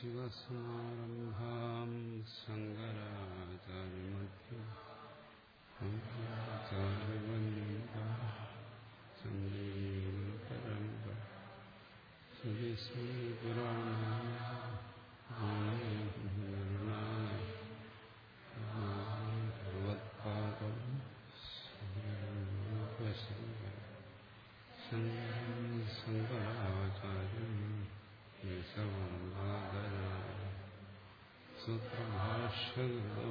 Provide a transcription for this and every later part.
സദാശിവസമാരംഭാം ശങ്കരാചാര്യമധ്യം സൂത്രഭാഷ്യഗതോ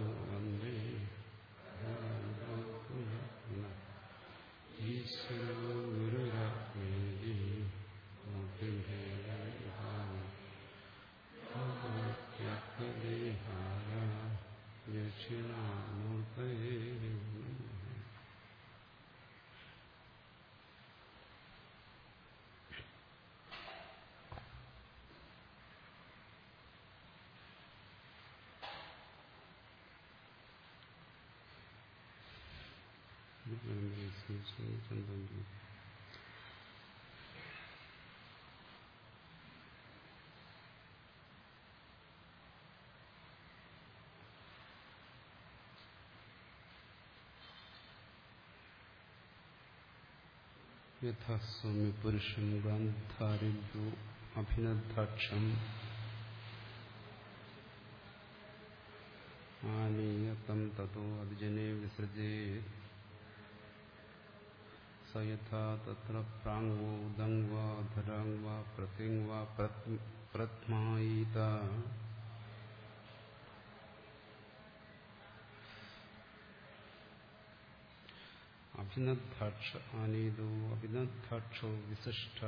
यथा सौम्यपुरुषं गान्धारिभ्यो अभिनद्धाक्षम् आनीय तं ततो अभिजने विसृजेत् സ യഥാ തത്ര പ്രാങ്വോ ദങ്വാ ധരാങ്വാ പ്രതിങ്വാ പ്രത്മായീത അഭിനദ്ധാക്ഷ ആനീതോ അഭിനദ്ധാക്ഷോ വിശിഷ്ട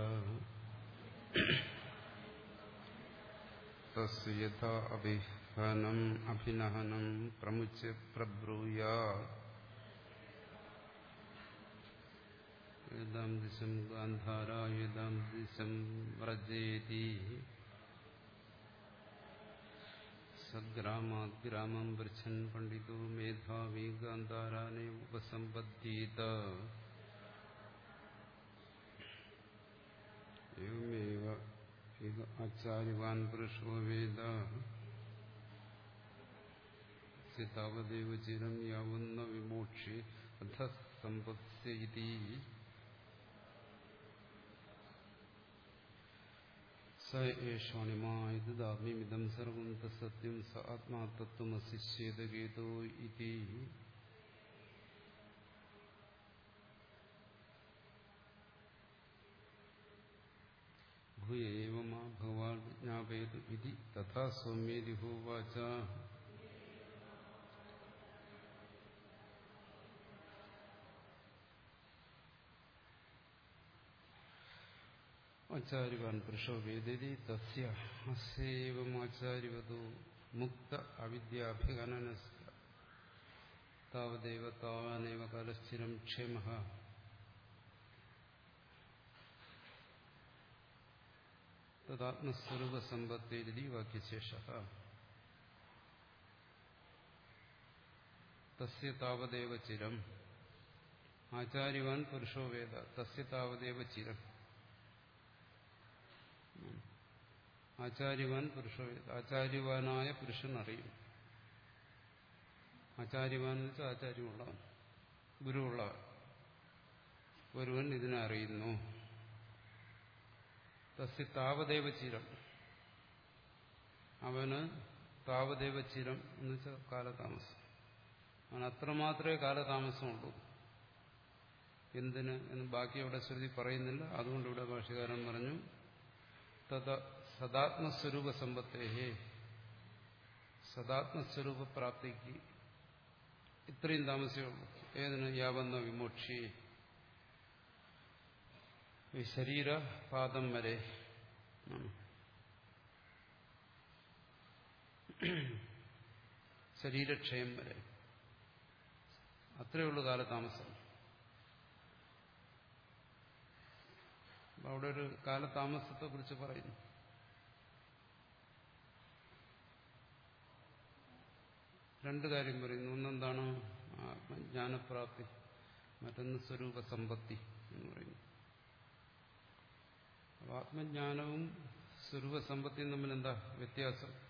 തസ് യഥാ അഭിഹനം അഭിനഹനം പ്രമുച്യ പ്രബ്രൂയാ ഏതാം ദിശം ഗാന്ധാര ഏതാം ദിശം വ്രജേതി സഗ്രാമാത് ഗ്രാമം വൃച്ഛൻ പണ്ഡിതോ മേധാവി ഗാന്ധാരാനെ ഉപസമ്പദ്ധ്യീത एवमेव इह आचार्यवान् पुरुषो वेद स्य तावदेव चिरं यावन्न विमोक्षे अधः सम्पत्स्य इति സ ഏഷോണിമാതം സർവം തത്യം സ ആത്മാതത്വമസിശ്ചേതഗേതോ ഇതി ഭൂയേവ മാ ഭവാൻ വിജ്ഞാപയതു വിധി തഥാ സൗമ്യേതി ഹോവാച ആചാര്യവാൻ പുരുഷോ വേദതി തസ്യ അസ്യവമാചാര്യവതോ മുക്ത അവിദ്യാഭിഗണനസ്യ താവദേവ താവാനേവ കാലസ്ഥിരം ക്ഷേമ തദാത്മസ്വരൂപസമ്പത്തേരി വാക്യശേഷ തസ്യ താവദേവ ചിരം ആചാര്യവാൻ പുരുഷോ വേദ തസ്യ താവദേവ ചിരം ആചാര്യവാൻ പുരുഷ ആചാര്യവാനായ പുരുഷൻ അറിയും. ആചാര്യവാൻ എന്ന് വെച്ചാൽ ആചാര്യമുള്ളവൻ ഗുരുവുള്ളവൻ. ഒരുവൻ ഇതിനെ അറിയുന്നു. തസ്യ താവദേവ ചിരം. അവന് താവദേവ ചിരം എന്ന് വെച്ചാൽ കാലതാമസം. അവൻ അത്രമാത്രമേ കാലതാമസമുള്ളൂ. എന്തിന് എന്ന് ബാക്കി അവിടെ ശ്രുതി പറയുന്നില്ല. അതുകൊണ്ട് ഇവിടെ ഭാഷകാരൻ പറഞ്ഞു സദാത്മസ്വരൂപ സമ്പത്തേഹേ സദാത്മസ്വരൂപ പ്രാപ്തിക്ക് ഇത്രയും താമസമുള്ളൂ ഏതിന് യാവന്ന വിമോക്ഷി ഈ ശരീരപാദം വരെ ശരീരക്ഷയം വരെ അത്രയുള്ളൂ കാലതാമസം അവിടെ ഒരു കാലതാമസത്തെ കുറിച്ച് പറയുന്നു. രണ്ട് കാര്യം പറയുന്നു. ഒന്നെന്താണ്? ആത്മജ്ഞാനപ്രാപ്തി. മറ്റൊന്ന് സ്വരൂപ സമ്പത്തി എന്ന് പറയുന്നു. ആത്മജ്ഞാനവും സ്വരൂപസമ്പത്തിയും തമ്മിൽ എന്താ വ്യത്യാസം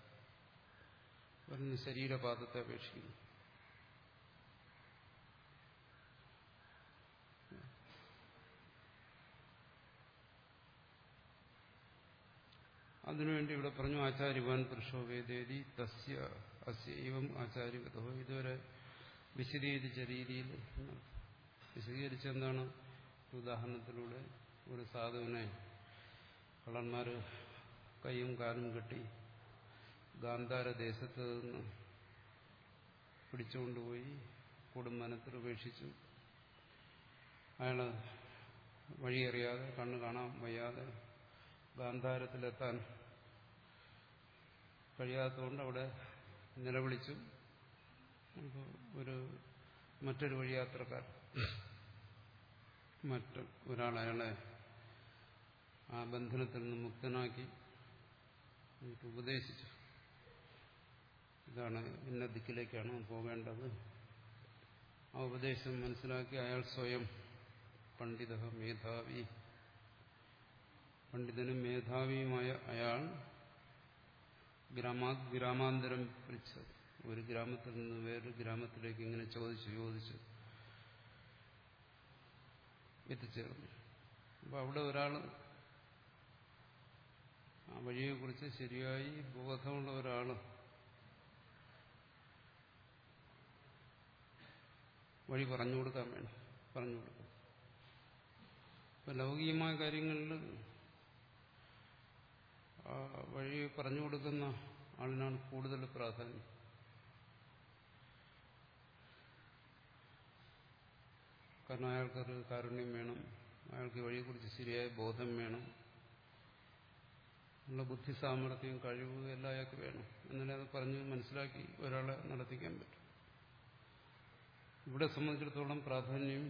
ശരീരപാദത്തെ അപേക്ഷിക്കുന്നു. അതിനുവേണ്ടി ഇവിടെ പറഞ്ഞു ആചാര്യവാൻ പുരുഷോ വേദേതി തസ്യ അസ്യവം ആചാര്യഗതോ ഇതുവരെ വിശദീകരിച്ച രീതിയിൽ വിശദീകരിച്ച എന്താണ് ഉദാഹരണത്തിലൂടെ ഒരു സാധുവിനെ കള്ളന്മാർ കൈയും കാലും കെട്ടി ഗാന്ധാര ദേശത്ത് നിന്ന് പിടിച്ചുകൊണ്ടുപോയി കുടുംബനത്തിൽ ഉപേക്ഷിച്ചു. അയാൾ വഴിയറിയാതെ കണ്ണു കാണാൻ വയ്യാതെ ഗാന്ധാരത്തിലെത്താൻ കഴിയാത്തതുകൊണ്ട് അവിടെ നിലവിളിച്ചു. ഒരു മറ്റൊരു വഴിയാത്രക്കാർ മറ്റ് ഒരാൾ ആ ബന്ധനത്തിൽ നിന്ന് മുക്തനാക്കി എനിക്ക് ഉപദേശിച്ചു. ഇതാണ് ഇന്ന ദിക്കിലേക്കാണ് പോകേണ്ടത്. ആ ഉപദേശം മനസ്സിലാക്കി അയാൾ സ്വയം പണ്ഡിത മേധാവി. പണ്ഡിതനും മേധാവിയുമായ അയാൾ ഗ്രാമാ ഗ്രാമാന്തരം പിടിച്ചത് ഒരു ഗ്രാമത്തിൽ നിന്ന് വേറൊരു ഗ്രാമത്തിലേക്ക് ഇങ്ങനെ ചോദിച്ചു ചോദിച്ചു. എത്തിച്ചേർന്നു. അപ്പൊ അവിടെ ഒരാൾ ആ വഴിയെക്കുറിച്ച് ശരിയായി ബോധമുള്ള ഒരാൾ വഴി പറഞ്ഞു കൊടുക്കാൻ വേണം പറഞ്ഞു കൊടുക്കാം ഇപ്പൊ ലൗകികമായ കാര്യങ്ങളിൽ വഴി പറഞ്ഞു കൊടുക്കുന്ന ആളിനാണ് കൂടുതൽ പ്രാധാന്യം. കാരണം അയാൾക്കൊരു കാരുണ്യം വേണം അയാൾക്ക് വഴിയെക്കുറിച്ച് ശരിയായ ബോധം വേണം ഉള്ള ബുദ്ധി സാമർഥ്യം കഴിവ് എല്ലാം അയാൾക്ക് വേണം. എന്നാലേ അത് പറഞ്ഞ് മനസ്സിലാക്കി ഒരാളെ നടത്തിക്കാൻ പറ്റും. ഇവിടെ സംബന്ധിച്ചിടത്തോളം പ്രാധാന്യം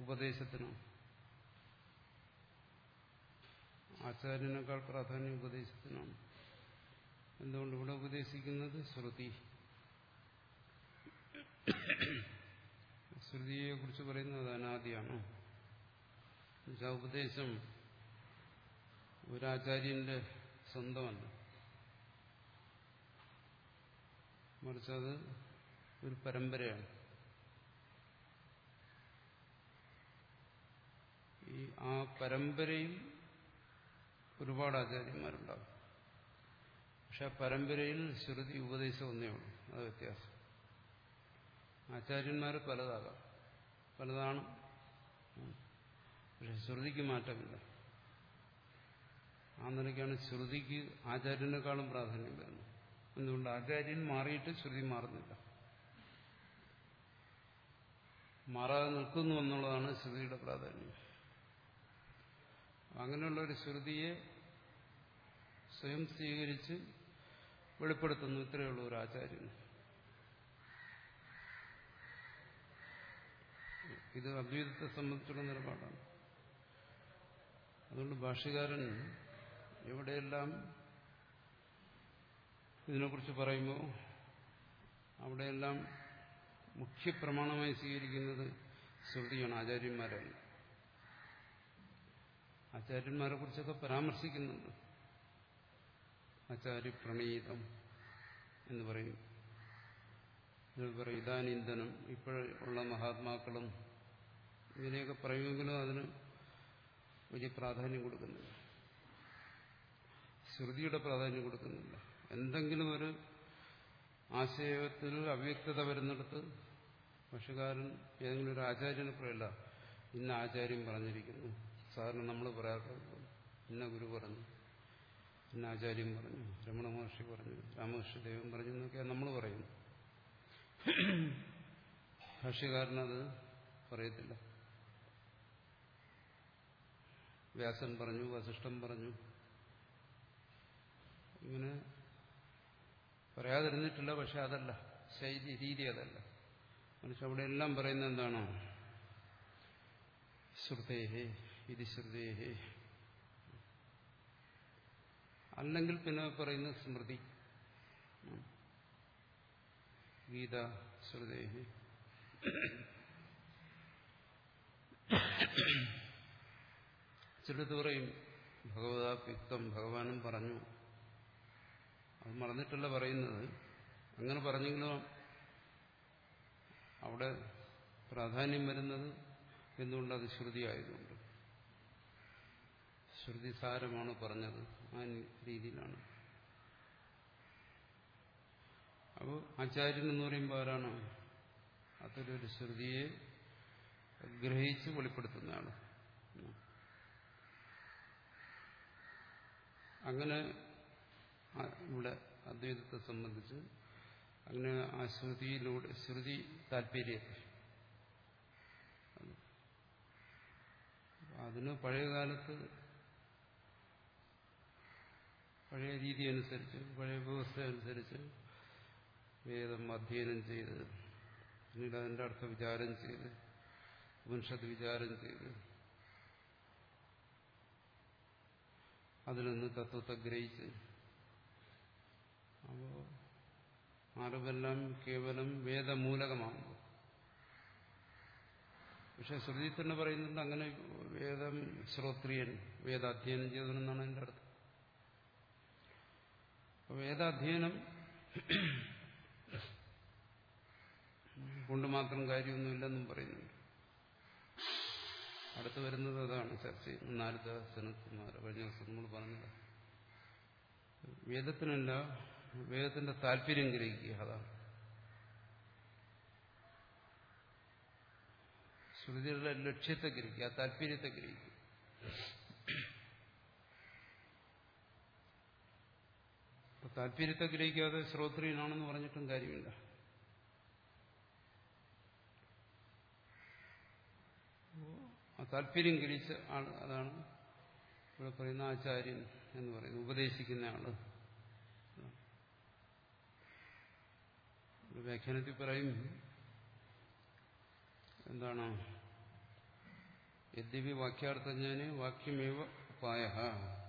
ഉപദേശത്തിനാണ്. ആചാര്യനേക്കാൾ പ്രാധാന്യം ഉപദേശത്തിനാണ് എന്തുകൊണ്ട് ഇവിടെ ഉപദേശിക്കുന്നത്? ശ്രുതി. ശ്രുതിയെ കുറിച്ച് പറയുന്നത് അനാദിയാണ്. ഉപദേശം ഒരാചാര്യന്റെ സ്വന്തമല്ല. മറിച്ച് അത് ഒരു പരമ്പരയാണ്. ഈ ആ പരമ്പരയിൽ ഒരുപാട് ആചാര്യന്മാരുണ്ടാകും പക്ഷെ ആ പരമ്പരയിൽ ശ്രുതി ഉപദേശം ഒന്നേ ഉള്ളൂ. അത് വ്യത്യാസം. ആചാര്യന്മാർ പലതാകാം. പലതാണ്. പക്ഷെ ശ്രുതിക്ക് മാറ്റമില്ല. ആ നിലയ്ക്കാണ് ശ്രുതിക്ക് ആചാര്യനേക്കാളും പ്രാധാന്യം വരുന്നത്. എന്തുകൊണ്ട്? ആചാര്യൻ മാറിയിട്ട് ശ്രുതി മാറുന്നില്ല. മാറാതെ നിൽക്കുന്നു എന്നുള്ളതാണ് ശ്രുതിയുടെ പ്രാധാന്യം. അങ്ങനെയുള്ള ഒരു ശ്രുതിയെ സ്വയം സ്വീകരിച്ച് വെളിപ്പെടുത്തുന്നു. ഇത്രയുള്ള ഒരു ആചാര്യൻ ഇത് അദ്വൈതത്തെ സംബന്ധിച്ചുള്ള നിലപാടാണ്. അതുകൊണ്ട് ഭാഷകാരൻ എവിടെയെല്ലാം ഇതിനെക്കുറിച്ച് പറയുമ്പോൾ അവിടെയെല്ലാം മുഖ്യപ്രമാണമായി സ്വീകരിക്കുന്നത് ശ്രുതിയാണ് ആചാര്യന്മാരാണ്. ആചാര്യന്മാരെ കുറിച്ചൊക്കെ പരാമർശിക്കുന്നുണ്ട്. ആചാര്യ പ്രണീതം എന്ന് പറയും. പറയും ഇതാനിന്ദനം ഇപ്പോഴുള്ള മഹാത്മാക്കളും ഇങ്ങനെയൊക്കെ പറയുമെങ്കിലും അതിന് വലിയ പ്രാധാന്യം കൊടുക്കുന്നില്ല. ശ്രുതിയുടെ പ്രാധാന്യം കൊടുക്കുന്നില്ല. എന്തെങ്കിലും ഒരു ആശയത്തിൽ അവ്യക്തത വരുന്നിടത്ത് ഭക്ഷ്യകാരൻ ഏതെങ്കിലും ഒരു ആചാര്യനെ പറയല്ല ഇന്ന ആചാര്യം പറഞ്ഞിരിക്കുന്നു. സാറിന് നമ്മൾ പറയാത്തത് ഇന്ന ഗുരു പറഞ്ഞു. ഇന്ന ആചാര്യം പറഞ്ഞു രമണ മഹർഷി പറഞ്ഞു രാമകൃഷ്ണദേവൻ പറഞ്ഞു എന്നൊക്കെയാണ് നമ്മൾ പറയുന്നു ഭാഷ്യകാരനത് പറയത്തില്ല. വ്യാസൻ പറഞ്ഞു വസിഷ്ഠം പറഞ്ഞു. ഇങ്ങനെ പറയാതിരുന്നിട്ടില്ല പക്ഷെ അതല്ല ശൈലി രീതി അതല്ല. മനുഷ്യ അവിടെ എല്ലാം പറയുന്നത് എന്താണോ? ശ്രുതേഹേ ഇത് ശ്രുതേഹേ. അല്ലെങ്കിൽ പിന്നെ പറയുന്ന സ്മൃതി. ഗീത ശ്രുതേഹി ചിലത് പറയും ഭഗവതാപ്യുക്തം ഭഗവാനും പറഞ്ഞു. അത് മറന്നിട്ടല്ല പറയുന്നത്. അങ്ങനെ പറഞ്ഞെങ്കിലും അവിടെ പ്രാധാന്യം വരുന്നത് എന്തുകൊണ്ട് അത് ശ്രുതി ആയതുകൊണ്ട്. ശ്രുതി പറഞ്ഞത്. ആ രീതിയിലാണ്. അപ്പോൾ ആചാര്യൻ എന്ന് പറയുമ്പോൾ ആരാണ്? അത്തരൊരു ശ്രുതിയെ ഗ്രഹിച്ച് വെളിപ്പെടുത്തുന്നതാണ്. അങ്ങനെ ഇവിടെ അദ്വൈതത്തെ സംബന്ധിച്ച് അങ്ങനെ ആ ശ്രുതിയിലൂടെ ശ്രുതി താല്പര്യത്തെ അതിന് പഴയകാലത്ത് പഴയ രീതി അനുസരിച്ച് പഴയ വ്യവസ്ഥ അനുസരിച്ച് വേദം അധ്യയനം ചെയ്ത് പിന്നീട് അതിന്റെ അർത്ഥ വിചാരം ചെയ്ത് ഉപനിഷത്ത് വിചാരം ചെയ്ത് അതിൽ നിന്ന് തത്വത്തെ ഗ്രഹിച്ച് അപ്പോൾ അറിവെല്ലാം കേവലം വേദമൂലകമാണ് പക്ഷെ ശ്രുതി തന്നെ പറയുന്നുണ്ട് അങ്ങനെ വേദം ശ്രോത്രിയൻ വേദാധ്യയനം ചെയ്തതെന്നാണ് എന്റെ അർത്ഥം. വേദാധ്യയനം കൊണ്ട് മാത്രം കാര്യമൊന്നുമില്ലെന്നും പറയുന്നുണ്ട്. അടുത്ത് വരുന്നത് അതാണ് ചർച്ച ചെയ്യുന്നത്. നാരദ സനത്കുമാർ കഴിഞ്ഞ ദിവസം നമ്മൾ പറഞ്ഞത്. വേദത്തിനല്ല വേദത്തിന്റെ താല്പര്യം ഗ്രഹിക്കുക അതാണ്. ശ്രുതിയുടെ ലക്ഷ്യത്തെ ഗ്രഹിക്കുക താല്പര്യത്തെ ഗ്രഹിക്കുക. താല്പര്യത്തെ ഗ്രഹിക്കാതെ ശ്രോത്രിയനാണെന്ന് പറഞ്ഞിട്ടും കാര്യമില്ല. ആ താല്പര്യം ഗ്രഹിച്ച ആൾ അതാണ് ഇവിടെ പറയുന്ന ആചാര്യൻ എന്ന് പറയുന്നത് ഉപദേശിക്കുന്ന ആൾ. വ്യാഖ്യാനത്തിൽ പറയും എന്താണ്? യദ്യപി വാക്യാർത്ഥജ്ഞാന് വാക്യമേവ ഉപായ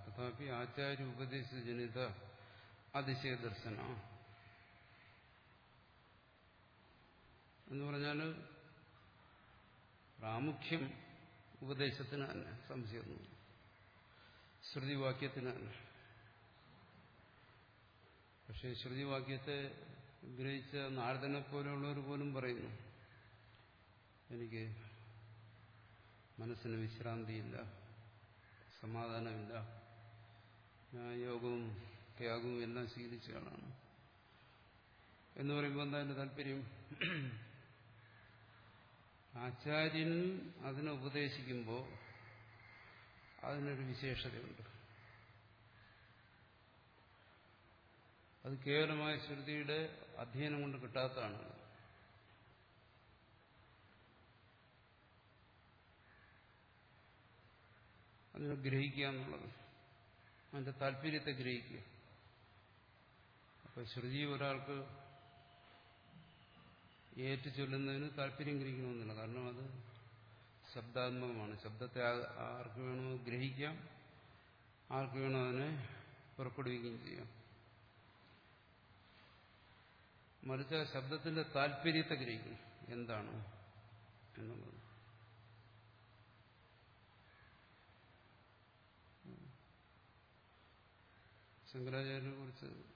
തഥാപി ആചാര്യ ഉപദേശജനിത അതിശയ ദർശന എന്ന് പറഞ്ഞാൽ പ്രാമുഖ്യം ഉപദേശത്തിന് തന്നെ സംശയമൊന്നുമില്ല. ശ്രുതിവാക്യത്തിന് തന്നെ. പക്ഷേ ശ്രുതിവാക്യത്തെ ഗ്രഹിച്ച നാരദനെ പോലെയുള്ളവർ പോലും പറയുന്നു എനിക്ക് മനസ്സിന് വിശ്രാന്തിയില്ല സമാധാനമില്ല യോഗവും ത്യാഗവും എല്ലാം സ്വീകരിച്ചയാളാണ് എന്ന് പറയുമ്പോൾ എന്താ എന്റെ താല്പര്യം? ആചാര്യൻ അതിനെ ഉപദേശിക്കുമ്പോൾ അതിനൊരു വിശേഷതയുണ്ട്. അത് കേവലമായ ശ്രുതിയുടെ അധ്യയനം കൊണ്ട് കിട്ടാത്തതാണ്. അതിനെ ഗ്രഹിക്കുക എന്നുള്ളത്. അതിന്റെ താല്പര്യത്തെ ഗ്രഹിക്കുക. അപ്പൊ ശ്രുതി ഒരാൾക്ക് ഏറ്റു ചൊല്ലുന്നതിന് താല്പര്യം ഗ്രഹിക്കണമെന്നില്ല. കാരണം അത് ശബ്ദാത്മകമാണ്. ശബ്ദത്തെ ആർക്ക് വേണോ ഗ്രഹിക്കാം. ആർക്ക് വേണോ അതിനെ പുറപ്പെടുവിക്കുകയും ചെയ്യാം. മറിച്ച് ആ ശബ്ദത്തിന്റെ താല്പര്യത്തെ ഗ്രഹിക്കും. എന്താണ് എന്നുള്ളത്. ശങ്കരാചാര്യനെ കുറിച്ച്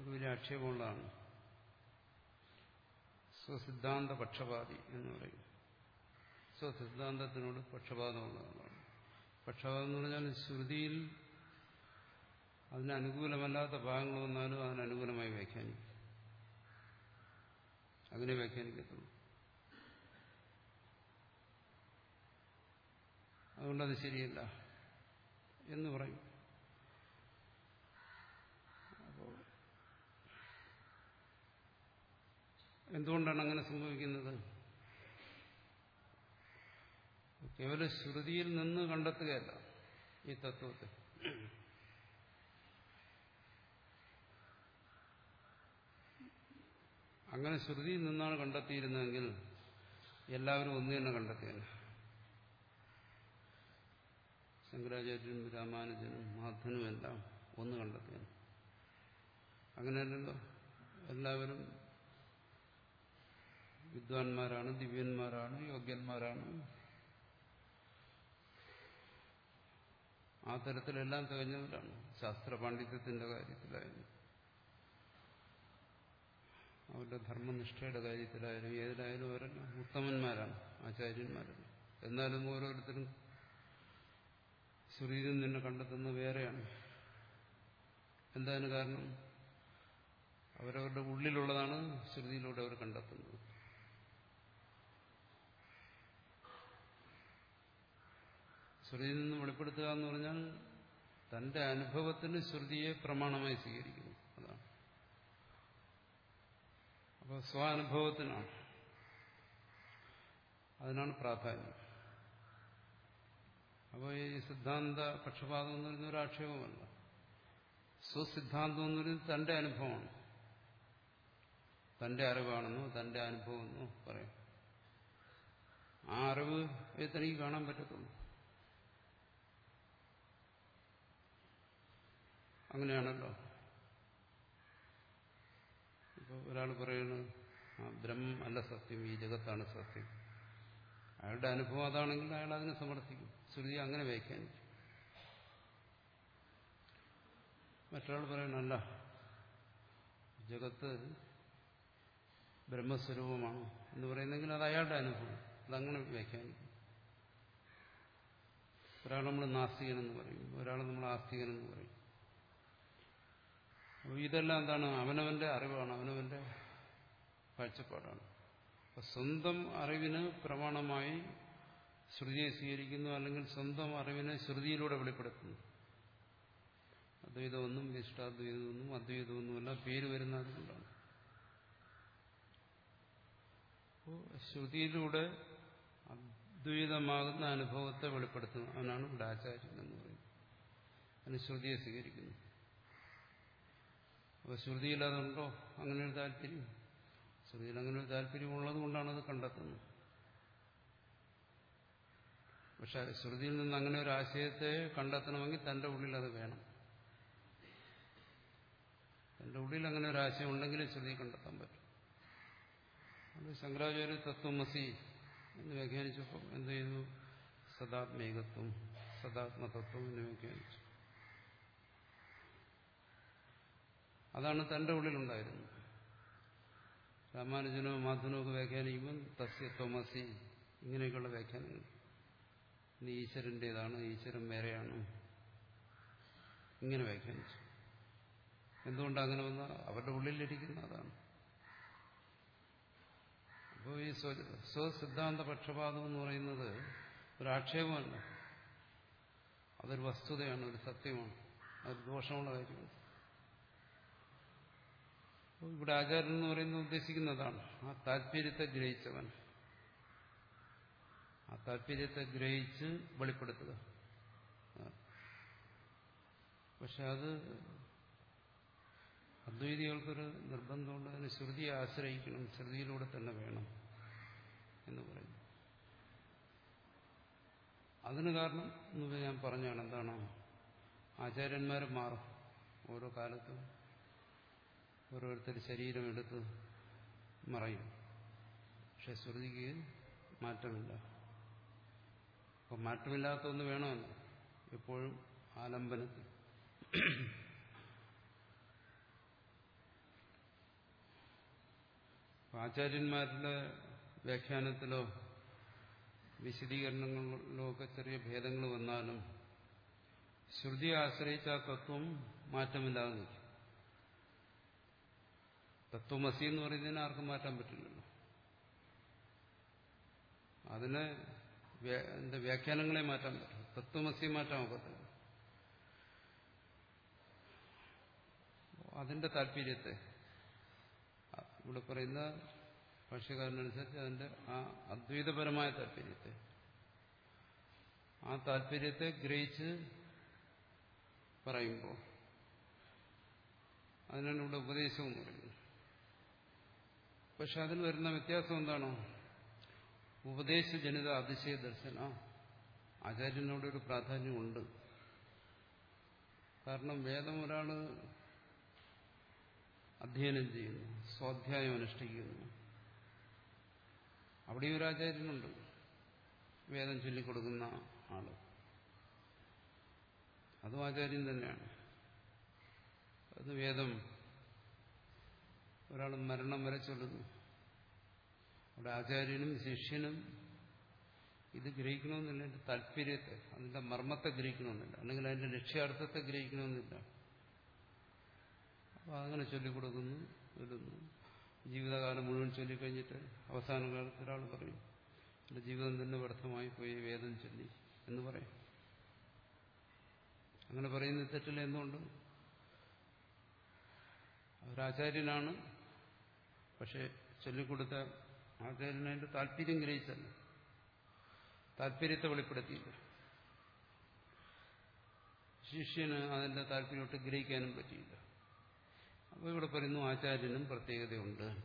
ഒരു വലിയ ആക്ഷേപമുള്ളതാണ്. സ്വസിദ്ധാന്ത പക്ഷപാതി എന്ന് പറയും. സ്വസിദ്ധാന്തത്തിനോട് പക്ഷപാതമുള്ളതാണ്. പക്ഷപാതം എന്ന് പറഞ്ഞാൽ ശ്രുതിയിൽ അതിനനുകൂലമല്ലാത്ത ഭാഗങ്ങൾ വന്നാലും അതിനനുകൂലമായി വ്യാഖ്യാനിക്കും. അങ്ങനെ വ്യാഖ്യാനിക്കത്തുള്ളൂ. അതുകൊണ്ടത് ശരിയല്ല എന്ന് പറയും അപ്പോൾ എന്തുകൊണ്ടാണ് അങ്ങനെ സംഭവിക്കുന്നത്? കേവല ശ്രുതിയിൽ നിന്ന് കണ്ടെത്തുകയല്ല ഈ തത്വത്തെ. അങ്ങനെ ശ്രുതിയിൽ നിന്നാണ് കണ്ടെത്തിയിരുന്നതെങ്കിൽ എല്ലാവരും ഒന്ന് തന്നെ കണ്ടെത്തിയാണ് ശങ്കരാചാര്യനും രാമാനുജനും മാധനും എല്ലാം ഒന്ന് കണ്ടെത്തിയാണ് അങ്ങനെയല്ലല്ലോ? എല്ലാവരും വിദ്വാൻമാരാണ് ദിവ്യന്മാരാണ് യോഗ്യന്മാരാണ്. ആ തരത്തിലെല്ലാം തികഞ്ഞവരാണ്. ശാസ്ത്ര പാണ്ഡിത്യത്തിന്റെ കാര്യത്തിലായാലും അവരുടെ ധർമ്മനിഷ്ഠയുടെ കാര്യത്തിലായാലും ഏതിലായാലും അവരെല്ലാം ഉത്തമന്മാരാണ് ആചാര്യന്മാരാണ്. എന്നാലും ഓരോരുത്തരും ശ്രുതിയിൽ നിന്ന് കണ്ടെത്തുന്നത് വേറെയാണ്. എന്താണ് കാരണം? അവരവരുടെ ഉള്ളിലുള്ളതാണ് ശ്രുതിയിലൂടെ അവർ കണ്ടെത്തുന്നത്. ശ്രുതിയിൽ നിന്ന് വെളിപ്പെടുത്തുക എന്ന് പറഞ്ഞാൽ തന്റെ അനുഭവത്തിന് ശ്രുതിയെ പ്രമാണമായി സ്വീകരിക്കുന്നു. അതാണ്. അപ്പോൾ സ്വാനുഭവത്തിനാണ്. അതിനാണ് പ്രാധാന്യം. അപ്പോൾ ഈ സിദ്ധാന്ത പക്ഷപാതം എന്ന് പറയുന്ന ഒരു ആക്ഷേപമല്ല. സ്വസിദ്ധാന്തം എന്ന് പറയുന്നത് തന്റെ അനുഭവമാണ്. തന്റെ അറിവാണെന്നോ തന്റെ അനുഭവമെന്നോ പറയാം. ആ അറിവ് തനിക്ക് കാണാൻ പറ്റത്തുള്ളൂ. അങ്ങനെയാണല്ലോ. ഇപ്പോൾ ഒരാൾ പറയുന്നു ബ്രഹ്മം അല്ല സത്യം ഈ ജഗത്താണ് സത്യം. അയാളുടെ അനുഭവം അതാണെങ്കിൽ അയാൾ അതിനെ സമർത്ഥിക്കും. ശ്രുതി അങ്ങനെ വ്യാഖ്യാനിക്കും മറ്റൊരാൾ പറയണല്ല ജഗത്ത് ബ്രഹ്മസ്വരൂപമാണ് എന്ന് പറയുന്നെങ്കിൽ അത് അയാളുടെ അനുഭവം. അതങ്ങനെ വ്യാഖ്യാനിക്കും. ഒരാൾ നമ്മൾ നാസ്തികനെന്ന് പറയും ഒരാൾ നമ്മൾ ആസ്തികനെന്ന് പറയും. ഇതെല്ലാം എന്താണ്? അവനവന്റെ അറിവാണ്. അവനവന്റെ കാഴ്ചപ്പാടാണ്. സ്വന്തം അറിവിന് പ്രമാണമായി ശ്രുതിയെ സ്വീകരിക്കുന്നു അല്ലെങ്കിൽ സ്വന്തം അറിവിനെ ശ്രുതിയിലൂടെ വെളിപ്പെടുത്തുന്നു. അദ്വൈതമൊന്നും വിശിഷ്ടാദ്വൈതമൊന്നും അദ്വൈതമൊന്നുമല്ല. പേര് വരുന്ന അതുകൊണ്ടാണ്. ശ്രുതിയിലൂടെ അദ്വൈതമാകുന്ന അനുഭവത്തെ വെളിപ്പെടുത്തുന്നു അവനാണ് ഇവിടെ ആചാര്യൻ എന്ന് പറയുന്നത്. അതിന് ശ്രുതിയെ സ്വീകരിക്കുന്നു. അപ്പോൾ ശ്രുതിയിൽ അതുണ്ടോ അങ്ങനെ ഒരു താല്പര്യം. ശ്രുതിയിൽ അങ്ങനെ ഒരു താല്പര്യം ഉള്ളത് കൊണ്ടാണ് അത് കണ്ടെത്തുന്നത്. പക്ഷെ ശ്രുതിയിൽ നിന്ന് അങ്ങനെ ഒരു ആശയത്തെ കണ്ടെത്തണമെങ്കിൽ തന്റെ ഉള്ളിൽ അത് വേണം. തന്റെ ഉള്ളിൽ അങ്ങനെ ഒരു ആശയം ഉണ്ടെങ്കിലേ ശ്രുതി കണ്ടെത്താൻ പറ്റും. അത് ശങ്കരാചാര്യ തത്വമസി എന്ന് വ്യാഖ്യാനിച്ചപ്പോൾ എന്ത് ചെയ്തു? സദാത്മേകത്വം സദാത്മതത്വം എന്ന് വ്യാഖ്യാനിച്ചു. അതാണ് തന്റെ ഉള്ളിലുണ്ടായിരുന്നത്. രാമാനുജനോ മാധുനോ വ്യാഖ്യാനിക്കുമ്പോൾ തസ്യ തോമസി ഇങ്ങനെയൊക്കെയുള്ള വ്യാഖ്യാനങ്ങൾ. ഇനി ഈശ്വരന്റെതാണ് ഈശ്വരൻ വേറെയാണ്. ഇങ്ങനെ വ്യാഖ്യാനിച്ചു. എന്തുകൊണ്ട് അങ്ങനെ വന്ന? അവരുടെ ഉള്ളിലിരിക്കുന്ന അതാണ്. അപ്പോൾ ഈ സ്വസിദ്ധാന്ത പക്ഷപാതം എന്ന് പറയുന്നത് ഒരാക്ഷേപമല്ല അതൊരു വസ്തുതയാണ് ഒരു സത്യമാണ്. അതൊരു ദോഷമുള്ള കാര്യമാണ് ഇവിടെ ആചാരൻ എന്ന് പറയുന്നത് ഉദ്ദേശിക്കുന്നതാണ്. ആ താല്പര്യത്തെ ഗ്രഹിച്ചവൻ. ആ താല്പര്യത്തെ ഗ്രഹിച്ച് വെളിപ്പെടുത്തുക. പക്ഷെ അത് അദ്വൈതികൾക്കൊരു നിർബന്ധമുണ്ട് അതിന് ശ്രുതിയെ ആശ്രയിക്കണം. ശ്രുതിയിലൂടെ തന്നെ വേണം എന്ന് പറയുന്നു. അതിന് കാരണം എന്ന് ഞാൻ പറഞ്ഞാണ്. എന്താണ്? ആചാര്യന്മാർ മാറും ഓരോ കാലത്തും. ഓരോരുത്തർ ശരീരം എടുത്ത് മറയും. പക്ഷെ ശ്രുതിക്ക് മാറ്റമില്ല. അപ്പം മാറ്റമില്ലാത്ത ഒന്ന് വേണമല്ലോ. എപ്പോഴും ആലംബനത്തിൽ. ആചാര്യന്മാരുടെ വ്യാഖ്യാനത്തിലോ വിശദീകരണങ്ങളിലോ ഒക്കെ ചെറിയ ഭേദങ്ങൾ വന്നാലും ശ്രുതിയെ ആശ്രയിച്ച ആ തത്വം മാറ്റമില്ലാതെ നിൽക്കും. തത്വമസി എന്ന് പറയുന്നതിന് ആർക്കും മാറ്റാൻ പറ്റില്ലല്ലോ. അതിന് എന്താ വ്യാഖ്യാനങ്ങളെ മാറ്റാൻ പറ്റും തത്വമസി മാറ്റാൻ ഒക്കത്തില്ല. അതിന്റെ താല്പര്യത്തെ ഇവിടെ പറയുന്ന ഭാഷ്യക്കാരനനുസരിച്ച് അതിന്റെ ആ അദ്വൈതപരമായ താല്പര്യത്തെ ആ താല്പര്യത്തെ ഗ്രഹിച്ച് പറയുമ്പോൾ അതിനാണ് ഇവിടെ ഉപദേശവും പറയുന്നത്. പക്ഷെ അതിന് വരുന്ന വ്യത്യാസം എന്താണോ? ഉപദേശജനിത അതിശയ ദർശന. ആചാര്യനോടൊരു പ്രാധാന്യമുണ്ട്. കാരണം വേദം ഒരാൾ അധ്യയനം ചെയ്യുന്നു സ്വാധ്യായം അനുഷ്ഠിക്കുന്നു. അവിടെ ഒരു ആചാര്യനുണ്ട്. വേദം ചൊല്ലിക്കൊടുക്കുന്ന ആൾ. അതും ആചാര്യൻ തന്നെയാണ്. അത് വേദം ഒരാൾ മരണം വരെ ചൊല്ലുന്നു. അവിടെ ആചാര്യനും ശിഷ്യനും ഇത് ഗ്രഹിക്കണമെന്നില്ല എന്റെ താല്പര്യത്തെ അതിന്റെ മർമ്മത്തെ ഗ്രഹിക്കണമെന്നില്ല അല്ലെങ്കിൽ അതിന്റെ ലക്ഷ്യാർത്ഥത്തെ ഗ്രഹിക്കണമെന്നില്ല. അപ്പോൾ അങ്ങനെ ചൊല്ലിക്കൊടുക്കുന്നു ചൊല്ലുന്നു ജീവിതകാലം മുഴുവൻ ചൊല്ലിക്കഴിഞ്ഞിട്ട് അവസാന കാലത്ത് ഒരാൾ പറയും എന്റെ ജീവിതം തന്നെ വ്യർത്ഥമായി പോയി വേദം ചൊല്ലി എന്ന് പറയും. അങ്ങനെ പറയുന്ന തെറ്റില്ല എന്തുകൊണ്ട്? അവരാചാര്യനാണ് പക്ഷെ ചൊല്ലിക്കൊടുത്ത ആചാര്യനതിന്റെ താല്പര്യം ഗ്രഹിച്ചല്ല. താല്പര്യത്തെ വെളിപ്പെടുത്തിയില്ല. ശിഷ്യന് അതിന്റെ താല്പര്യമൊട്ട് ഗ്രഹിക്കാനും പറ്റിയില്ല. അപ്പോൾ ഇവിടെ പറയുന്നു ആചാര്യനും പ്രത്യേകതയുണ്ട്.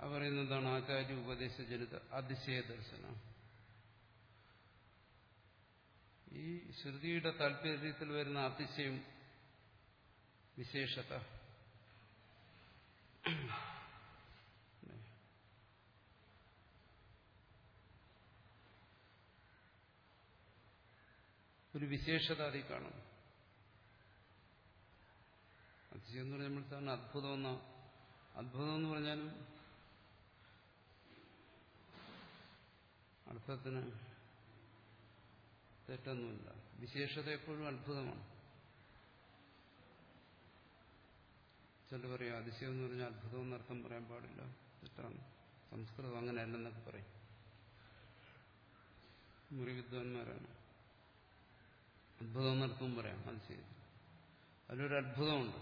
ആ പറയുന്നത് എന്താണ്? ആചാര്യ ഉപദേശജനിത അതിശയ ദർശനം. ഈ ശ്രുതിയുടെ താല്പര്യത്തിൽ വരുന്ന അതിശയം വിശേഷത. ഒരു വിശേഷത അതിൽ കാണും. അതിശയം എന്ന് പറഞ്ഞാൽ നമ്മൾ തന്നെ അത്ഭുതം എന്ന അത്ഭുതം എന്ന് പറഞ്ഞാലും അർത്ഥത്തിന് തെറ്റൊന്നുമില്ല. വിശേഷത എപ്പോഴും അത്ഭുതമാണ്. ചില പറയും അതിശയം എന്ന് പറഞ്ഞാൽ അത്ഭുതം എന്നർത്ഥം പറയാൻ പാടില്ല. തെറ്റാണ് സംസ്കൃതം അങ്ങനെയല്ലെന്നൊക്കെ പറയും. മുറിവിദ്വാൻമാരാണ്. അത്ഭുതം പറയാം അത് ചെയ്തു അതിലൊരു അത്ഭുതമുണ്ട്.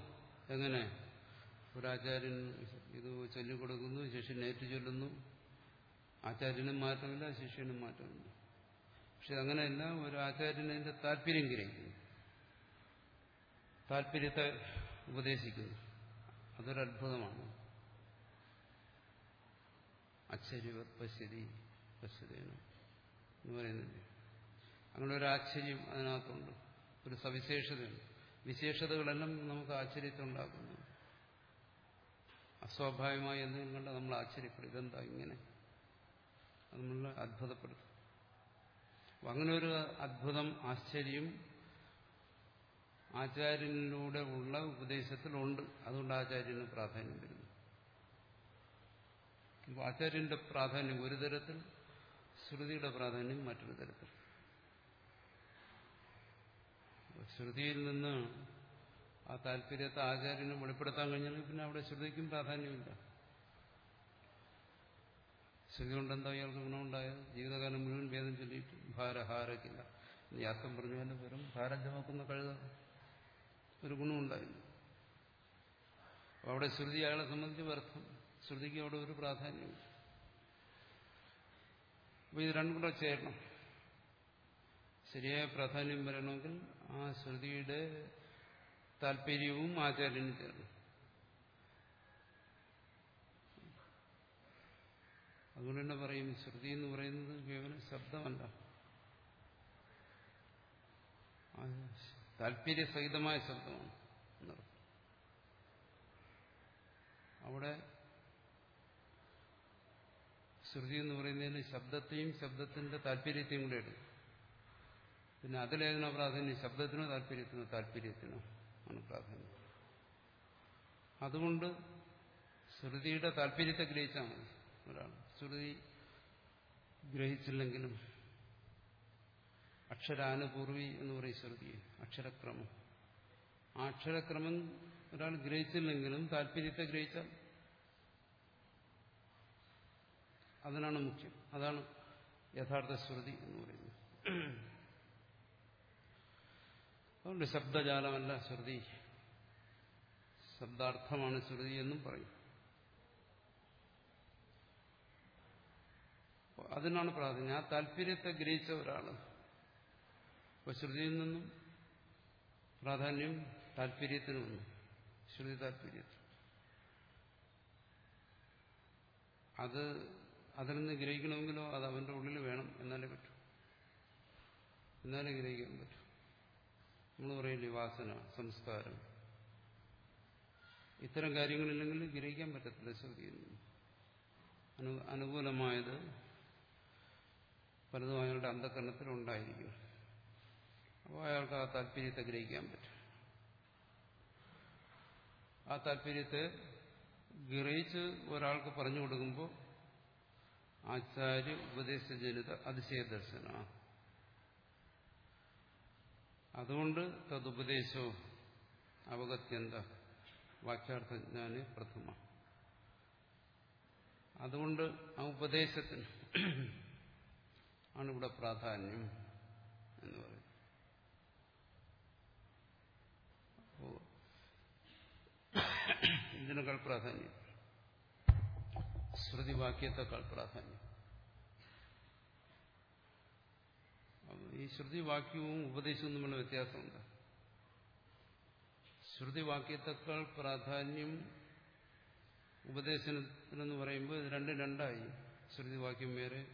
എങ്ങനെ? ഒരാചാര്യൻ ഇത് ചൊല്ലിക്കൊടുക്കുന്നു ശിഷ്യൻ ഏറ്റു ചൊല്ലുന്നു. ആചാര്യനും മാറ്റമില്ല ശിഷ്യനും മാറ്റമില്ല. പക്ഷെ അങ്ങനെയല്ല ഒരു ആചാര്യൻ അതിന്റെ താല്പര്യം ഗ്രഹിക്കുന്നു. താല്പര്യത്തെ ഉപദേശിക്കുന്നു. അതൊരത്ഭുതമാണ് ആശ്ചര്യവത് പശ്യതി പശ്യതേന എന്ന് പറയുന്നില്ലേ? അങ്ങനെ ഒരു ആശ്ചര്യം അതിനകത്തുണ്ട്. ഒരു സവിശേഷതയുണ്ട്. വിശേഷതകളെല്ലാം നമുക്ക് ആശ്ചര്യത്തെ ഉണ്ടാക്കുന്നു അസ്വാഭാവികമായി എന്തെങ്കിലും കണ്ട് നമ്മൾ ആശ്ചര്യപ്പെടും. ഇതെന്താ ഇങ്ങനെ? അത് നമ്മളെ അത്ഭുതപ്പെടുത്തും. അങ്ങനെ ഒരു അത്ഭുതം ആശ്ചര്യം ആചാര്യനിലൂടെ ഉള്ള ഉപദേശത്തിലുണ്ട്. അതുകൊണ്ട് ആചാര്യന് പ്രാധാന്യം വരുന്നു. ആചാര്യന്റെ പ്രാധാന്യം ഒരു തരത്തിൽ ശ്രുതിയുടെ പ്രാധാന്യം മറ്റൊരു തരത്തിൽ. ശ്രുതിയിൽ നിന്ന് ആ താല്പര്യത്തെ ആചാര്യന് വെളിപ്പെടുത്താൻ കഴിഞ്ഞാൽ പിന്നെ അവിടെ ശ്രുതിക്കും പ്രാധാന്യമില്ല. ശ്രുതി കൊണ്ടെന്താ ഇയാൾക്ക് ഗുണമുണ്ടായത്? ജീവിതകാലം മുഴുവൻ വേദം ചൊല്ലിയിട്ട് ഭാരഹാരക്കില്ല. അർത്ഥം പറഞ്ഞാൽ വെറും ഭാരം ചുമക്കുന്ന കഴുത. ഒരു ഗുണമുണ്ടായിരുന്നു അവിടെ ശ്രുതി അയാളെ സംബന്ധിച്ച് വ്യർത്ഥം. ശ്രുതിക്ക് അവിടെ ഒരു പ്രാധാന്യമില്ല. അപ്പോൾ ഇത് രണ്ടും കൂടെ ചേരണം. ശരിയായ പ്രാധാന്യം വരണമെങ്കിൽ ആ ശ്രുതിയുടെ താല്പര്യവും ആചാര്യന് ചേർന്നു. അതുകൊണ്ട് തന്നെ പറയും ശ്രുതി എന്ന് പറയുന്നത് കേവലം ശബ്ദമല്ല. താല്പര്യസഹിതമായ ശബ്ദമാണ് എന്നർത്ഥം. അവിടെ ശ്രുതി എന്ന് പറയുന്നതിന് ശബ്ദത്തെയും ശബ്ദത്തിന്റെ താല്പര്യത്തെയും കൂടെ എടുക്കും. പിന്നെ അതിലേതിനോ പ്രാധാന്യം? ശബ്ദത്തിനോ താല്പര്യത്തിനോ താല്പര്യത്തിനോ ആണ് പ്രാധാന്യം. അതുകൊണ്ട് ശ്രുതിയുടെ താല്പര്യത്തെ ഗ്രഹിച്ചാൽ മതി ഒരാൾ. ശ്രുതി ഗ്രഹിച്ചില്ലെങ്കിലും അക്ഷരാനുപൂർവി എന്ന് പറയും ശ്രുതി അക്ഷരക്രമം. ആ അക്ഷരക്രമം ഒരാൾ ഗ്രഹിച്ചില്ലെങ്കിലും താല്പര്യത്തെ ഗ്രഹിച്ചാൽ അതിനാണ് മുഖ്യം. അതാണ് യഥാർത്ഥ ശ്രുതി എന്ന് പറയുന്നത്. അതുകൊണ്ട് ശബ്ദജാലമല്ല ശ്രുതി. ശബ്ദാർത്ഥമാണ് ശ്രുതി എന്നും പറയും. അതിനാണ് പ്രാധാന്യം. ആ താല്പര്യത്തെ ഗ്രഹിച്ച ഒരാൾ ഇപ്പൊ ശ്രുതിയിൽ നിന്നും പ്രാധാന്യം താല്പര്യത്തിന് വന്നു. ശ്രുതി താല്പര്യത്തിന്. അത് അതിൽ നിന്ന് ഗ്രഹിക്കണമെങ്കിലോ അത് അവന്റെ ഉള്ളിൽ വേണം എന്നാലേ പറ്റൂ. എന്നാലേ ഗ്രഹിക്കാൻ പറ്റൂ. നമ്മൾ പറയില്ലേ വാസന സംസ്കാരം. ഇത്തരം കാര്യങ്ങളില്ലെങ്കിൽ ഗ്രഹിക്കാൻ പറ്റത്തില്ല അനു അനുകൂലമായത് പലതും അയാളുടെ അന്ധകരണത്തിൽ ഉണ്ടായിരിക്കും അപ്പോൾ അയാൾക്ക് ആ താല്പര്യത്തെ ഗ്രഹിക്കാൻ പറ്റും. ആ താല്പര്യത്തെ ഗ്രഹിച്ച് ഒരാൾക്ക് പറഞ്ഞു കൊടുക്കുമ്പോൾ ആചാര്യ ഉപദേശജനിത അതിശയ ദർശന അതുകൊണ്ട് തതുപദേശോ അവഗത്യന്ത വാക്യാർത്ഥജ്ഞാന് പ്രഥമ. അതുകൊണ്ട് ആ ഉപദേശത്തിന് ആണ് ഇവിടെ പ്രാധാന്യം എന്ന് പറയുന്നത്. അപ്പോ ഇതിനേക്കാൾ പ്രാധാന്യം. ശ്രുതിവാക്യത്തെക്കാൾ പ്രാധാന്യം. ഈ ശ്രുതി വാക്യവും ഉപദേശവും തമ്മിലുള്ള വ്യത്യാസമുണ്ട്. ശ്രുതിവാക്യത്തെക്കാൾ പ്രാധാന്യം ഉപദേശത്തിനെന്ന് പറയുമ്പോൾ ഇത് രണ്ടും രണ്ടായി. ശ്രുതിവാക്യം വേറെ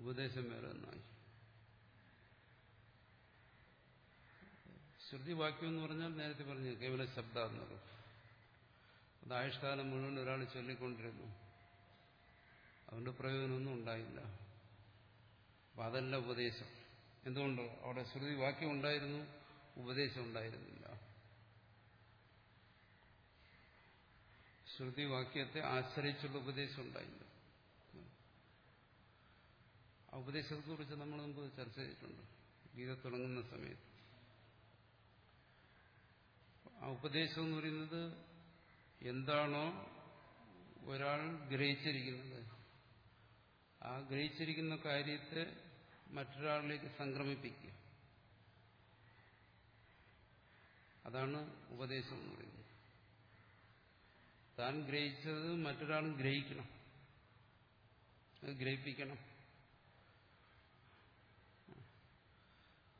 ഉപദേശം വേറെ ഒന്നായി. ശ്രുതിവാക്യം എന്ന് പറഞ്ഞാൽ നേരത്തെ പറഞ്ഞു കേവല ശബ്ദ ശബ്ദാത്മകം അത് ആയുഷ്കാലം മുഴുവൻ ഒരാൾ ചൊല്ലിക്കൊണ്ടിരുന്നു. അതുകൊണ്ട് പ്രയോജനമൊന്നും ഉണ്ടായില്ല. അപ്പം അതല്ല ഉപദേശം. എന്തുകൊണ്ട്? അവിടെ ശ്രുതി വാക്യം ഉണ്ടായിരുന്നു ഉപദേശം ഉണ്ടായിരുന്നില്ല. ശ്രുതി വാക്യത്തെ ആശ്രയിച്ചുള്ള ഉപദേശം ഉണ്ടായില്ല. ആ ഉപദേശത്തെ കുറിച്ച് നമ്മൾ മുമ്പ് ചർച്ച ചെയ്തിട്ടുണ്ട്. ഗീത തുടങ്ങുന്ന സമയത്ത്. ആ ഉപദേശം എന്ന് പറയുന്നത് എന്താണോ ഒരാൾ ഗ്രഹിച്ചിരിക്കുന്നത്. ആ ഗ്രഹിച്ചിരിക്കുന്ന കാര്യത്തെ മറ്റൊരാളിലേക്ക് സംക്രമിപ്പിക്കുക. അതാണ് ഉപദേശം എന്ന് പറയുന്നത്. താൻ ഗ്രഹിച്ചത് മറ്റൊരാളും ഗ്രഹിക്കണം. അത് ഗ്രഹിപ്പിക്കണം.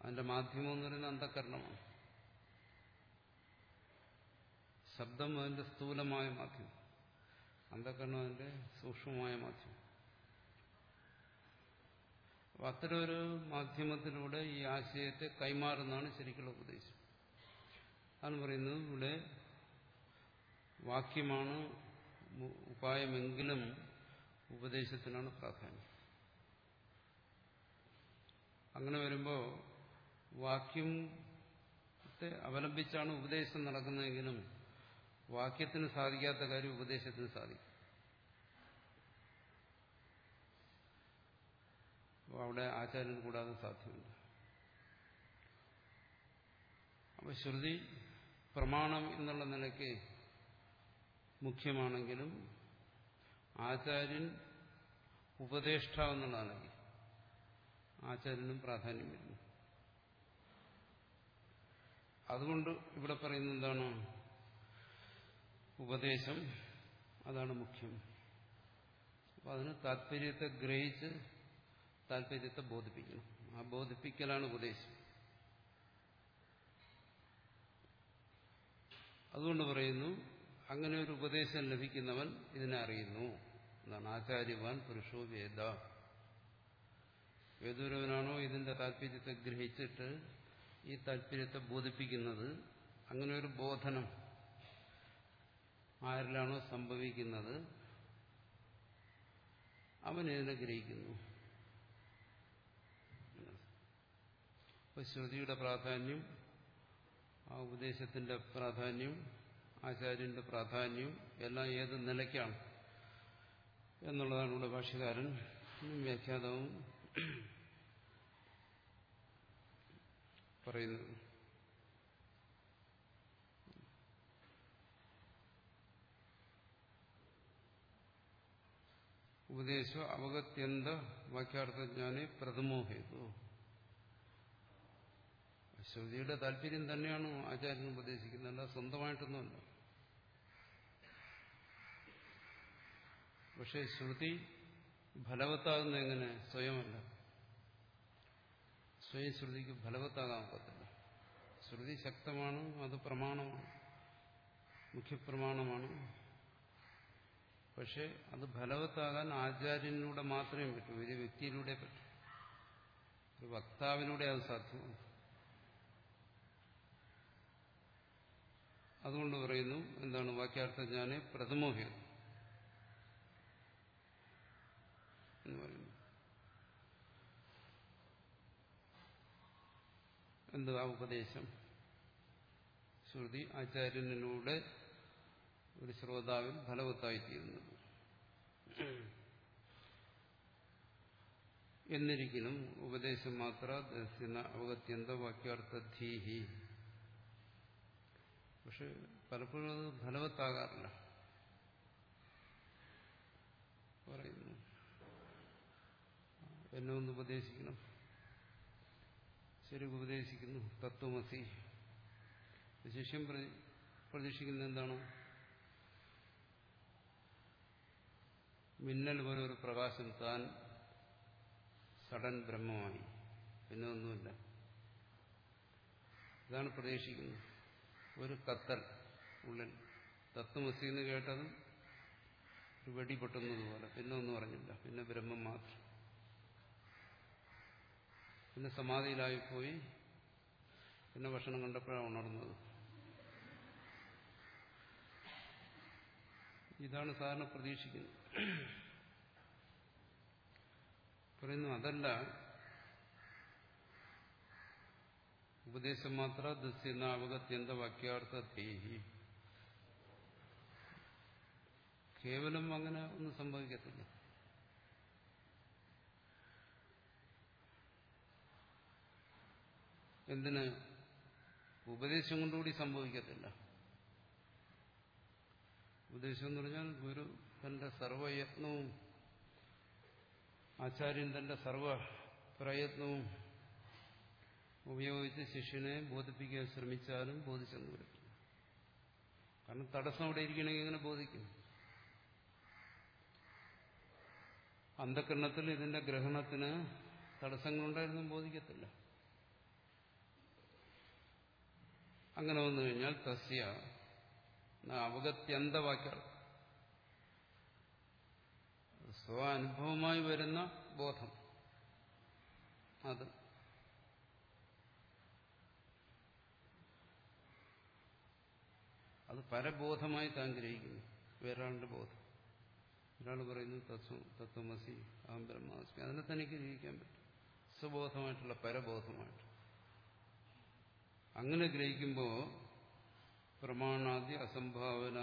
അതിന്റെ മാധ്യമം എന്ന് പറയുന്നത് അന്ധകരണമാണ്. ശബ്ദം അതിന്റെ സ്ഥൂലമായ മാധ്യമം. അന്ധകരണം അതിന്റെ സൂക്ഷ്മമായ മാധ്യമം. അപ്പൊ ഒരു മാധ്യമത്തിലൂടെ ഈ ആശയത്തെ കൈമാറുന്നതാണ് ശരിക്കുള്ള ഉപദേശം. അതാണ് പറയുന്നത് ഇവിടെ വാക്യമാണ് ഉപായമെങ്കിലും ഉപദേശത്തിനാണ് പ്രാധാന്യം. അങ്ങനെ വരുമ്പോൾ വാക്യത്തെ അവലംബിച്ചാണ് ഉപദേശം നടക്കുന്നതെങ്കിലും വാക്യത്തിന് സാധിക്കാത്ത കാര്യം ഉപദേശത്തിന് സാധിക്കും. അപ്പോൾ അവിടെ ആചാര്യൻ കൂടാതെ സാധ്യമല്ല അപ്പോൾ ശ്രുതി പ്രമാണം എന്നുള്ള നിലയ്ക്ക് മുഖ്യമാണെങ്കിലും ആചാര്യൻ ഉപദേഷ്ടാവെന്നുള്ള നിലയ്ക്ക് ആചാര്യനും പ്രാധാന്യം വരുന്നു. അതുകൊണ്ട് ഇവിടെ പറയുന്ന എന്താണ്? ഉപദേശം അതാണ് മുഖ്യം. അപ്പം അതിന് താല്പര്യത്തെ ഗ്രഹിച്ച് താല്പര്യത്തെ ബോധിപ്പിക്കണം ആ ബോധിപ്പിക്കലാണ് ഉപദേശം. അതുകൊണ്ട് പറയുന്നു അങ്ങനെ ഒരു ഉപദേശം ലഭിക്കുന്നവൻ ഇതിനെ അറിയുന്നു എന്നാണ്. ആചാര്യവാൻ പുരുഷോ വേദ. ഏതൊരുവനാണോ ഇതിന്റെ താല്പര്യത്തെ ഗ്രഹിച്ചിട്ട് ഈ താല്പര്യത്തെ ബോധിപ്പിക്കുന്നത്? അങ്ങനെ ഒരു ബോധനം ആരിലാണോ സംഭവിക്കുന്നത്? അവൻ ഇതിനെ ഗ്രഹിക്കുന്നു. അപ്പൊ ശ്രുതിയുടെ പ്രാധാന്യം ആ ഉപദേശത്തിന്റെ പ്രാധാന്യം ആചാര്യന്റെ പ്രാധാന്യം എല്ലാം ഏത് നിലയ്ക്കാണ് എന്നുള്ളതാണ് ഇവിടെ ഭാഷകാരൻ വ്യാഖ്യാതവും പറയുന്നത്. ഉപദേശ അവഗത്യന്ത വാക്യാർത്ഥജ്ഞാനെ പ്രഥമോ ഹേതു. ശ്രുതിയുടെ താല്പര്യം തന്നെയാണ് ആചാര്യൻ ഉപദേശിക്കുന്നത്? അല്ല സ്വന്തമായിട്ടൊന്നുമല്ല. പക്ഷെ ശ്രുതി ഫലവത്താകുന്ന എങ്ങനെ? സ്വയമല്ല. സ്വയം ശ്രുതിക്ക് ഫലവത്താകാൻ പറ്റത്തില്ല ശ്രുതി ശക്തമാണ് അത് പ്രമാണമാണ് മുഖ്യപ്രമാണമാണ്. പക്ഷെ അത് ഫലവത്താകാൻ ആചാര്യനിലൂടെ മാത്രമേ പറ്റൂ ഒരു വ്യക്തിയിലൂടെ പറ്റൂ. ഒരു വക്താവിലൂടെ അത് സാധ്യമാണ്. അതുകൊണ്ട് പറയുന്നു എന്താണ് വാക്യാർത്ഥജ്ഞാനെ പ്രഥമോഹ്യം എന്ന് പറയുന്നു. എന്ത് ആ ഉപദേശം? ശ്രുതി ആചാര്യനിലൂടെ ഒരു ശ്രോതാവിൽ ഫലവത്തായിത്തീരുന്നത് എന്നിരിക്കലും ഉപദേശം മാത്ര ദർശന അവഗത്യന്ത വാക്യാർത്ഥധീഹി. പക്ഷെ പലപ്പോഴും അത് ഫലവത്താകാറില്ല. പറയുന്നു. എന്നെ ഒന്ന് ഉപദേശിക്കണം. ശരി ഉപദേശിക്കുന്നു. തത്വമസി. ശിഷ്യം പ്രതീക്ഷിക്കുന്നത് എന്താണ്? മിന്നൽ പോലെ ഒരു പ്രകാശം താൻ സടൻ ബ്രഹ്മമായി. പിന്നെ ഒന്നുമില്ല. ഇതാണ് പ്രതീക്ഷിക്കുന്നത്. ഒരു കത്തൽ ഉള്ളിൽ തത്വമസി എന്ന് കേട്ടതും ഒരു വെടി പൊട്ടുന്നതുപോലെ. പിന്നെ ഒന്നും അറിഞ്ഞില്ല. പിന്നെ ബ്രഹ്മം മാത്രം. പിന്നെ സമാധിയിലായിപ്പോയി. പിന്നെ ഭക്ഷണം കണ്ടപ്പോഴാണ് ഉണർന്നത്. ഇതാണ് സാധാരണ പ്രതീക്ഷിക്കുന്നത്. പറയുന്നു അതല്ല ഉപദേശം മാത്ര ദസ്യന അവഗത്യന്ത കേവലം അങ്ങനെ ഒന്നും സംഭവിക്കത്തില്ല. എന്തിന്? ഉപദേശം കൊണ്ടുകൂടി സംഭവിക്കത്തില്ല. ഉപദേശം എന്ന് പറഞ്ഞാൽ ഗുരു തന്റെ സർവയത്നവും ആചാര്യൻ തന്റെ സർവ പ്രയത്നവും ഉപയോഗിച്ച് ശിഷ്യനെ ബോധിപ്പിക്കാൻ ശ്രമിച്ചാലും ബോധിച്ചെന്ന് വരും. കാരണം തടസ്സം അവിടെ ഇരിക്കണമെങ്കിൽ എങ്ങനെ ബോധിക്കും? അന്ധകരണത്തിൽ ഇതിന്റെ ഗ്രഹണത്തിന് തടസ്സങ്ങളുണ്ടായിരുന്നു ബോധിക്കത്തില്ല. അങ്ങനെ വന്നു കഴിഞ്ഞാൽ തസ്യ അവഗത്യന്തവാക്യർ സ്വാനുഭവമായി വരുന്ന ബോധം. അത് അത് പരബോധമായി താൻ ഗ്രഹിക്കുന്നു. വേറൊരാളുടെ ബോധം. ഒരാൾ പറയുന്നു തത്വം തത്വമസി അഹം ബ്രഹ്മാസ്മി. അതിനെ തനിക്ക് ഗ്രഹിക്കാൻ പറ്റും. സ്വബോധമായിട്ടുള്ള പരബോധമായിട്ട്. അങ്ങനെ ഗ്രഹിക്കുമ്പോൾ പ്രമാണാദ്യ അസംഭാവന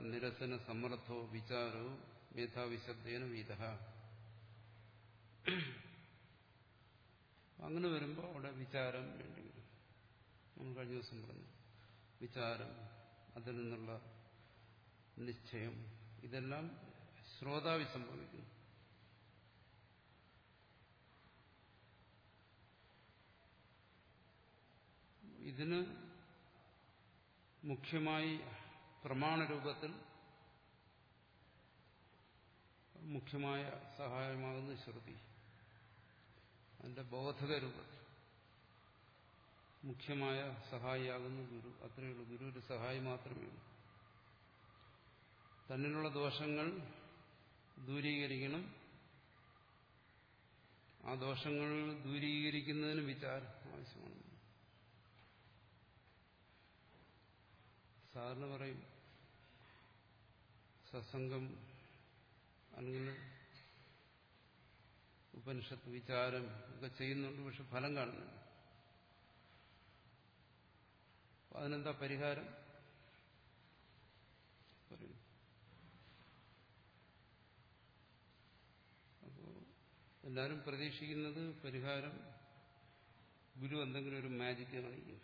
നിരസന സമർത്ഥോ വിചാരോ മേധാവിശബ്ദേന വിധ അങ്ങനെ വരുമ്പോൾ അവിടെ വിചാരം വേണ്ടി വരും. നമ്മൾ കഴിഞ്ഞ ദിവസം പറഞ്ഞു വിചാരം അതിൽ നിന്നുള്ള നിശ്ചയം ഇതെല്ലാം ശ്രോതാവി സംഭവിക്കുന്നു. ഇതിന് മുഖ്യമായി പ്രമാണരൂപത്തിൽ മുഖ്യമായ സഹായമാകുന്ന ശ്രുതി. അതിന്റെ ബോധകരൂപം. മുഖ്യമായ സഹായിയാകുന്ന ഗുരു അത്രയേ ഉള്ളൂ ഗുരു ഒരു സഹായി മാത്രമേ ഉള്ളൂ. തന്നിലുള്ള ദോഷങ്ങൾ ദൂരീകരിക്കണം. ആ ദോഷങ്ങൾ ദൂരീകരിക്കുന്നതിന് വിചാരം ആവശ്യമാണ്. സാധാരണ പറയും സത്സംഗം അല്ലെങ്കിൽ ഉപനിഷത്ത് വിചാരം ഒക്കെ ചെയ്യുന്നുണ്ട് പക്ഷെ ഫലം കാണുന്നില്ല. അതിനെന്താ പരിഹാരം? പറയും എല്ലാവരും പ്രതീക്ഷിക്കുന്നത് പരിഹാരം ഗുരു എന്തെങ്കിലും ഒരു മാജിക്ക് കാണിക്കും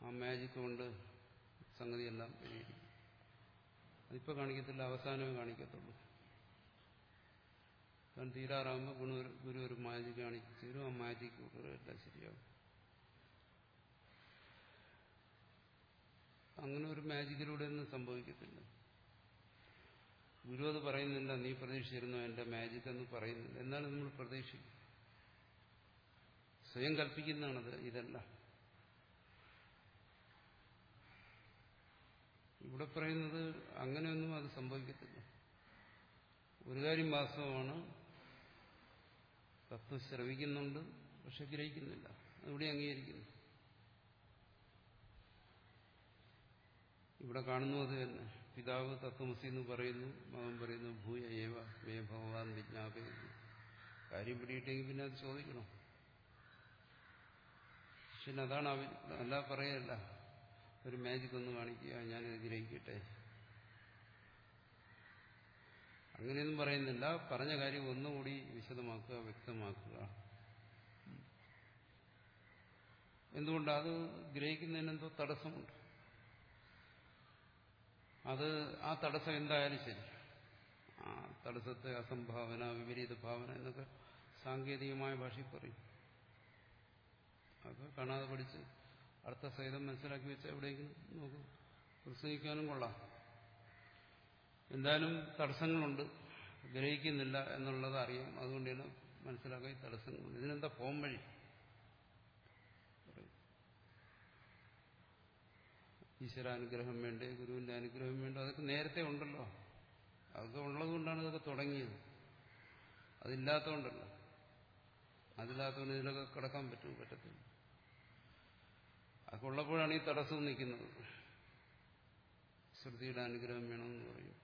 ആ മാജിക് കൊണ്ട് സംഗതിയെല്ലാം പരിഹരിക്കും അതിപ്പോൾ കാണിക്കത്തില്ല അവസാനമേ കാണിക്കത്തുള്ളൂ. കാരണം തീരാറാകുമ്പോൾ ഗുണ ഗുരു ഒരു മാജിക് കാണിച്ചു തരും ആ മാജിക് എല്ലാം ശരിയാവും. അങ്ങനെ ഒരു മാജിക്കിലൂടെ ഒന്നും സംഭവിക്കത്തില്ല. ഗുരു അത് പറയുന്നില്ല നീ പ്രതീക്ഷിച്ചിരുന്നു എന്റെ മാജിക് എന്ന് പറയുന്നില്ല. എന്നാലും നമ്മൾ പ്രതീക്ഷിക്കും. സ്വയം കൽപ്പിക്കുന്നതാണത് ഇതല്ല. ഇവിടെ പറയുന്നത് അങ്ങനെയൊന്നും അത് സംഭവിക്കത്തില്ല. ഒരു കാര്യം വാസ്തവമാണ് തത്വം ശ്രവിക്കുന്നുണ്ട് പക്ഷെ ഗ്രഹിക്കുന്നില്ല. അതിവിടെ അംഗീകരിക്കുന്നു. ഇവിടെ കാണുന്നു അത് തന്നെ. പിതാവ് തത്വമസി എന്ന് പറയുന്നു മകൻ പറയുന്നു ഭൂയ ഏവ മേ ഭഗവാൻ വിജ്ഞാപയുന്നു കാര്യം പിടിയിട്ടെങ്കിൽ പിന്നെ അത് ചോദിക്കണം. പക്ഷെ അതാണ് അല്ല പറയല്ല. ഒരു മാജിക് ഒന്ന് കാണിക്കുക ഞാനിത് ഗ്രഹിക്കട്ടെ. അങ്ങനെയൊന്നും പറയുന്നില്ല. പറഞ്ഞ കാര്യം ഒന്നുകൂടി വിശദമാക്കുക വ്യക്തമാക്കുക. എന്തുകൊണ്ട്? അത് ഗ്രഹിക്കുന്നതിനെന്തോ തടസ്സമുണ്ട്. അത് ആ തടസ്സം എന്തായാലും ശരി. ആ തടസ്സത്തെ അസംഭാവന വിപരീത ഭാവന എന്നൊക്കെ സാങ്കേതികമായ ഭാഷയിൽ പറയും. അതൊക്കെ കാണാതെ പഠിച്ച് അർത്ഥസഹിതം മനസ്സിലാക്കി വെച്ച് എവിടെയെങ്കിലും നോക്കൂ. പ്രസംഗിക്കാനും കൊള്ളാം. എന്തായാലും തടസ്സങ്ങളുണ്ട്. ഗ്രഹിക്കുന്നില്ല എന്നുള്ളത് അറിയാം. അതുകൊണ്ടാണ് മനസ്സിലാക്കാൻ തടസ്സങ്ങളുണ്ട്. ഇതിനെന്താ പോം വഴി? ഈശ്വരാനുഗ്രഹം വേണ്ടേ ഗുരുവിന്റെ അനുഗ്രഹം വേണ്ടേ അതൊക്കെ നേരത്തെ ഉണ്ടല്ലോ. അതൊക്കെ ഉള്ളതുകൊണ്ടാണ് ഇതൊക്കെ തുടങ്ങിയത്. അതില്ലാത്തതുകൊണ്ടല്ലോ. അതില്ലാത്തതുകൊണ്ട് ഇതിലൊക്കെ കിടക്കാൻ പറ്റും പറ്റത്തില്ല. അതൊക്കെ ഉള്ളപ്പോഴാണ് ഈ തടസ്സം നിൽക്കുന്നത്. ശ്രുതിയുടെ അനുഗ്രഹം വേണമെന്ന് പറയും.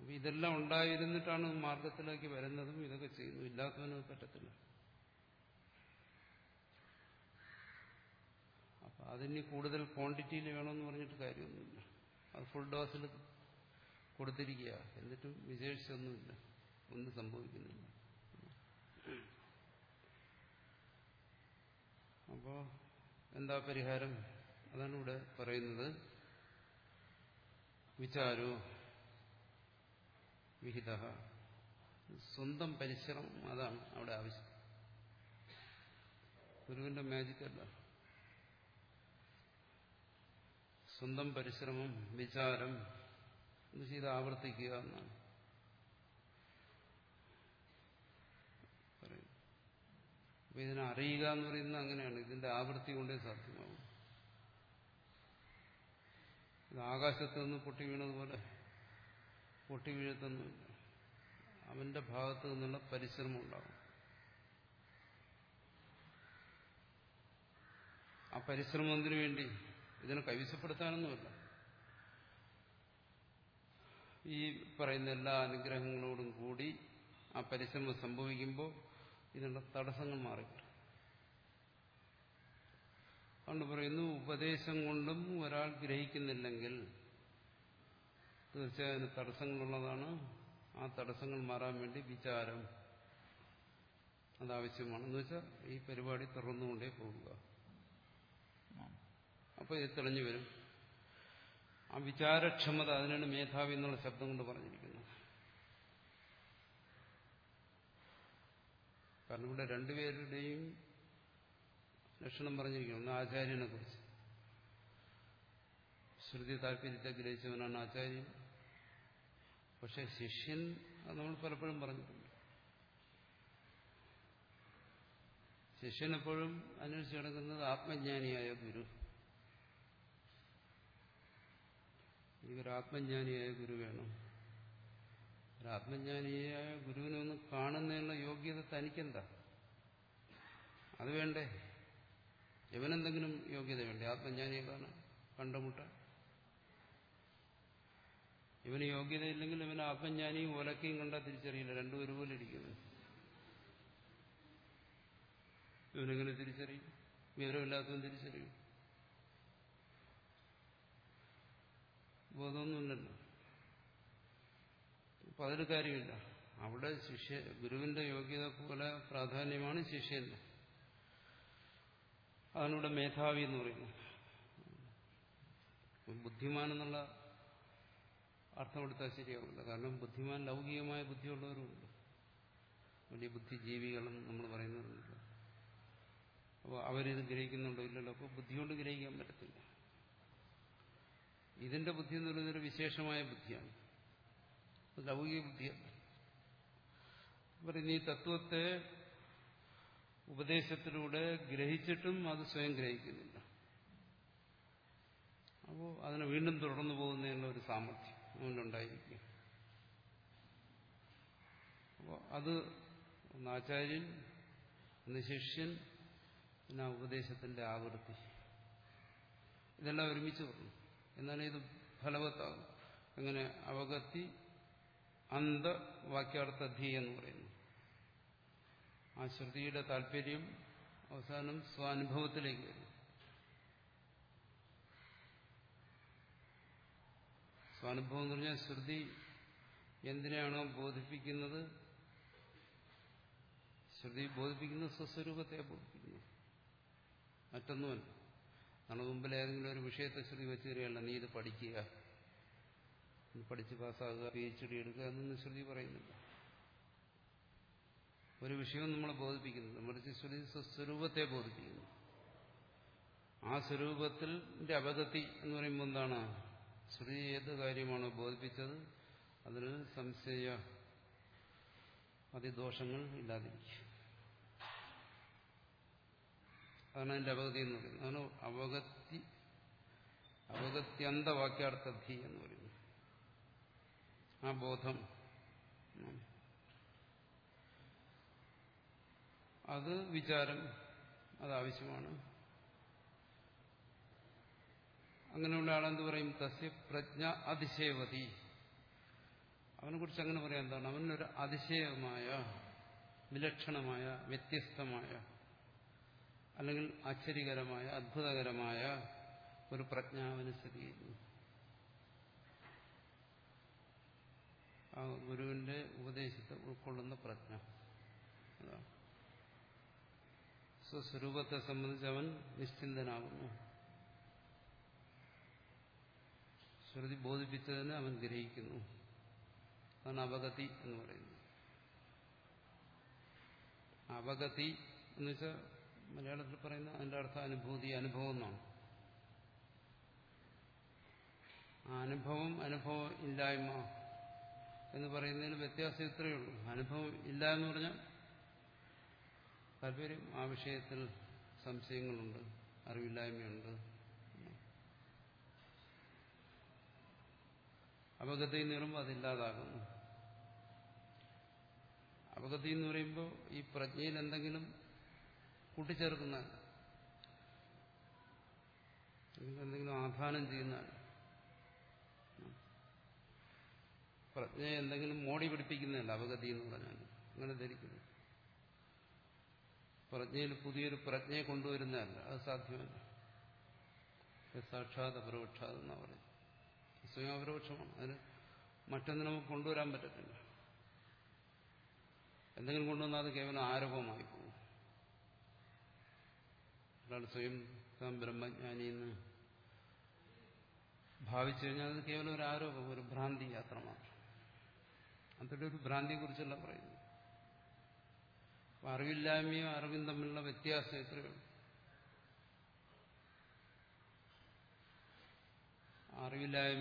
അപ്പൊ ഇതെല്ലാം ഉണ്ടായിരുന്നിട്ടാണ് മാർഗത്തിലേക്ക് വരുന്നതും ഇതൊക്കെ ചെയ്യുന്നു. ഇല്ലാത്തവന് പറ്റത്തില്ല. അപ്പൊ അതിന് കൂടുതൽ ക്വാണ്ടിറ്റിയിൽ വേണമെന്ന് പറഞ്ഞിട്ട് കാര്യമൊന്നുമില്ല. അത് ഫുൾ ഡോസിൽ കൊടുത്തിരിക്കുക. എന്നിട്ടും വിശേഷിച്ചൊന്നുമില്ല. ഒന്നും സംഭവിക്കുന്നില്ല. അപ്പോ എന്താ പരിഹാരം? അതാണ് ഇവിടെ പറയുന്നത്. വിചാരോ? വിഹിത. സ്വന്തം പരിശ്രമം അതാണ് അവിടെ ആവശ്യം. ഗുരുവിന്റെ മാജിക് അല്ല. സ്വന്തം പരിശ്രമം വിചാരം എന്ന് ചെയ്ത് ആവർത്തിക്കുക എന്നാണ്. അപ്പൊ ഇതിനെ അറിയുക എന്ന് പറയുന്നത് അങ്ങനെയാണ്. ഇതിന്റെ ആവൃത്തി കൊണ്ടേ സാധ്യമാകും ഇത് ആകാശത്ത് നിന്ന് പൊട്ടി വീണതുപോലെ. പൊട്ടി വീഴത്തൊന്നുമില്ല. അവന്റെ ഭാഗത്ത് നിന്നുള്ള പരിശ്രമം ഉണ്ടാകും ആ പരിശ്രമം എന്തിനു വേണ്ടി? ഇതിനെ കൈവശപ്പെടുത്താനൊന്നുമില്ല. ഈ പറയുന്ന എല്ലാ അനുഗ്രഹങ്ങളോടും കൂടി ആ പരിശ്രമം സംഭവിക്കുമ്പോൾ ഇതിനുള്ള തടസ്സങ്ങൾ മാറി അതുകൊണ്ട് പറയുന്നു ഉപദേശം കൊണ്ടും ഒരാൾ ഗ്രഹിക്കുന്നില്ലെങ്കിൽ തീർച്ചയായും തടസ്സങ്ങളുള്ളതാണ്. ആ തടസ്സങ്ങൾ മാറാൻ വേണ്ടി വിചാരം അതാവശ്യമാണ്. എന്ന് വെച്ചാൽ ഈ പരിപാടി തുറന്നുകൊണ്ടേ പോവുക അപ്പോൾ ഇത് തെളിഞ്ഞു വരും. ആ വിചാരക്ഷമത അതിനാണ് മേധാവി എന്നുള്ള ശബ്ദം കൊണ്ട് പറഞ്ഞിരിക്കുന്നത്. കാരണം ഇവിടെ രണ്ടുപേരുടെയും ലക്ഷണം പറഞ്ഞിരിക്കുന്നു. ഒന്ന് ആചാര്യനെ കുറിച്ച് ശ്രുതി താല്പര്യത്തെ ഗ്രഹിച്ചവനാണ് ആചാര്യൻ. പക്ഷെ ശിഷ്യൻ അത് നമ്മൾ പലപ്പോഴും പറഞ്ഞിട്ടുണ്ട്. ശിഷ്യൻ എപ്പോഴും അന്വേഷിച്ച് കിടക്കുന്നത് ആത്മജ്ഞാനിയായ ഗുരു. എനിക്കൊരു ആത്മജ്ഞാനിയായ ഗുരു വേണം. ഒരു ആത്മജ്ഞാനിയായ ഗുരുവിനെ ഒന്ന് കാണുന്നതിനുള്ള യോഗ്യത തനിക്കെന്താ? അത് വേണ്ടേ? ഇവനെന്തെങ്കിലും യോഗ്യത വേണ്ടേ? ആത്മജ്ഞാനിയെ കാണാൻ കണ്ടുമുട്ടാൻ? ഇവന് യോഗ്യതയില്ലെങ്കിൽ ഇവന് ആത്മജ്ഞാനിയും ഓലക്കയും കണ്ടാൽ തിരിച്ചറിയില്ല. രണ്ടും ഒരുപോലെ ഇരിക്കുന്നു. ഇവനെങ്ങനെ തിരിച്ചറിയും. വിവരമില്ലാത്തവൻ തിരിച്ചറിയും. ബോധമൊന്നുമില്ലല്ലോ. അപ്പൊ അതൊരു കാര്യമില്ല. അവിടെ ശിഷ്യ ഗുരുവിന്റെ യോഗ്യത പോലെ പ്രാധാന്യമാണ് ശിഷ്യന്റെ. അതിനൂടെ മേധാവി എന്ന് പറയുന്നത് ബുദ്ധിമാൻ എന്നുള്ള അർത്ഥം എടുത്താൽ ശരിയാവില്ല കാരണം ബുദ്ധിമാൻ ലൗകികമായ ബുദ്ധിയുള്ളവരുമുണ്ട്. വലിയ ബുദ്ധിജീവികളെന്ന് നമ്മൾ പറയുന്നവരുണ്ട് അപ്പോൾ അവരിത് ഗ്രഹിക്കുന്നുണ്ടോ ഇല്ലല്ലോ? അപ്പോൾ ബുദ്ധി കൊണ്ട് ഗ്രഹിക്കാൻ പറ്റത്തില്ല. ഇതിന്റെ ബുദ്ധി എന്ന് പറയുന്നൊരു വിശേഷമായ ബുദ്ധിയാണ്. ലൗകിക ബുദ്ധിയാണ്. പറയുന്ന ഈ തത്വത്തെ ഉപദേശത്തിലൂടെ ഗ്രഹിച്ചിട്ടും അത് സ്വയം ഗ്രഹിക്കുന്നില്ല. അപ്പോൾ അതിനെ വീണ്ടും തുടർന്നു പോകുന്നതിനുള്ള ഒരു സാമർഥ്യം. അവനുണ്ടായിരിക്കും അപ്പോൾ അത് ആചാര്യൻ ഒന്ന് ശിഷ്യൻ പിന്നെ ഉപദേശത്തിന്റെ ആവൃത്തി. ഇതെല്ലാം ഒരുമിച്ച് പറഞ്ഞു. എന്നാലും ഇത് ഫലവത്താകും. അങ്ങനെ അവഗത്തി അന്തവാക്യാർത്ഥധി എന്ന് പറയുന്നു. ആ ശ്രുതിയുടെ താല്പര്യം അവസാനം സ്വാനുഭവത്തിലേക്ക് വരും. സ്വാനുഭവം എന്ന് പറഞ്ഞാൽ ശ്രുതി എന്തിനാണോ ബോധിപ്പിക്കുന്നത്? ശ്രുതി ബോധിപ്പിക്കുന്ന സ്വസ്വരൂപത്തെ ബോധിപ്പിക്കുന്നു മറ്റൊന്നുമല്ല. നമ്മുടെ മുമ്പിൽ ഏതെങ്കിലും ഒരു വിഷയത്തെ ശ്രുതി വെച്ച് തരികയല്ല നീ ഇത് പഠിക്കുക. പഠിച്ച് പാസ്സാകുക പി എച്ച് ഡി എടുക്കുക എന്നൊന്നും ശ്രുതി പറയുന്നില്ല. ഒരു വിഷയം നമ്മളെ ബോധിപ്പിക്കുന്നു മറിച്ച് ശ്രുതി സ്വസ്വരൂപത്തെ ബോധിപ്പിക്കുന്നു. ആ സ്വരൂപത്തിന്റെ അപഗതി എന്ന് പറയുമ്പോൾ എന്താണ്? ശ്രുതി ഏത് കാര്യമാണോ ബോധിപ്പിച്ചത് അതിന് സംശയ അതിദോഷങ്ങൾ ഇല്ലാതിരിക്കും. അതാണ് അതിന്റെ അപഗതി എന്ന് പറയുന്നത്. അതാണ് അവഗത്തി അവഗത്യന്തവാക്യാർത്ഥി എന്ന് പറയുന്നു ആ ബോധം. അത് വിചാരം അതാവശ്യമാണ് അങ്ങനെയുള്ള ആളെന്ത് പറയും? തസ്യ പ്രജ്ഞ അതിശയവതി. അവനെ കുറിച്ച് അങ്ങനെ പറയാം എന്താണ്? അവനൊരു അതിശയമായ വിലക്ഷണമായ വ്യത്യസ്തമായ അല്ലെങ്കിൽ ആശ്ചര്യകരമായ അത്ഭുതകരമായ ഒരു പ്രജ്ഞ അവന് സ്ഥിതി ചെയ്യുന്നു. ആ ഗുരുവിന്റെ ഉപദേശത്തെ ഉൾക്കൊള്ളുന്ന പ്രജ്ഞ. സ്വസ്വരൂപത്തെ സംബന്ധിച്ച് അവൻ നിശ്ചിന്തനാകുന്നു. ശ്രുതി ബോധിപ്പിച്ചതിന് അവൻ ഗ്രഹിക്കുന്നു. അതാണ് അപഗതി എന്ന് പറയുന്നത്. അവഗതി എന്ന് വെച്ചാൽ മലയാളത്തിൽ പറയുന്ന അതിന്റെ അർത്ഥം അനുഭൂതി അനുഭവം എന്നാണ്. ആ അനുഭവം അനുഭവം ഇല്ലായ്മ എന്ന് പറയുന്നതിന് വ്യത്യാസം ഇത്രയേ ഉള്ളൂ. അനുഭവം ഇല്ല എന്ന് പറഞ്ഞാൽ താല്പര്യം ആ വിഷയത്തിൽ സംശയങ്ങളുണ്ട് അറിവില്ലായ്മയുണ്ട്. അപഗതി എന്ന് പറയുമ്പോൾ അതില്ലാതാകുന്നു അപഗതി എന്ന് പറയുമ്പോൾ ഈ പ്രജ്ഞയിൽ എന്തെങ്കിലും കൂട്ടിച്ചേർക്കുന്ന എന്തെങ്കിലും ആധാനം ചെയ്യുന്നതാണ് പ്രജ്ഞ എന്തെങ്കിലും മോടി പിടിപ്പിക്കുന്നതല്ല അപഗതി എന്ന് പറഞ്ഞാൽ. അങ്ങനെ ധരിക്കുന്നു. പ്രജ്ഞയിൽ പുതിയൊരു പ്രജ്ഞയെ കൊണ്ടുവരുന്നതല്ല. അത് സാധ്യമല്ല. സാക്ഷാത് അപരോക്ഷാത് എന്നാ പറയും സ്വയം അപരോക്ഷമാണ് അതിന് മറ്റൊന്നും നമുക്ക് കൊണ്ടുവരാൻ പറ്റത്തില്ല. എന്തെങ്കിലും കൊണ്ടുവന്നാൽ അത് കേവലം ആരോപമായി പോകും. അതാണ് സ്വയം താൻ ബ്രഹ്മജ്ഞാനി എന്ന് ഭാവിച്ചു കഴിഞ്ഞാൽ അത് കേവലം ഒരു ആരോപം ഒരു ഭ്രാന്തി യാത്ര മാത്രം. അതിന്റെ ഒരു ഭ്രാന്തിയെ കുറിച്ചല്ല പറയുന്നത് അറിവില്ലായ്മയും അറിവും തമ്മിലുള്ള വ്യത്യാസം എത്രയുള്ളൂ അറിവില്ലായ്മ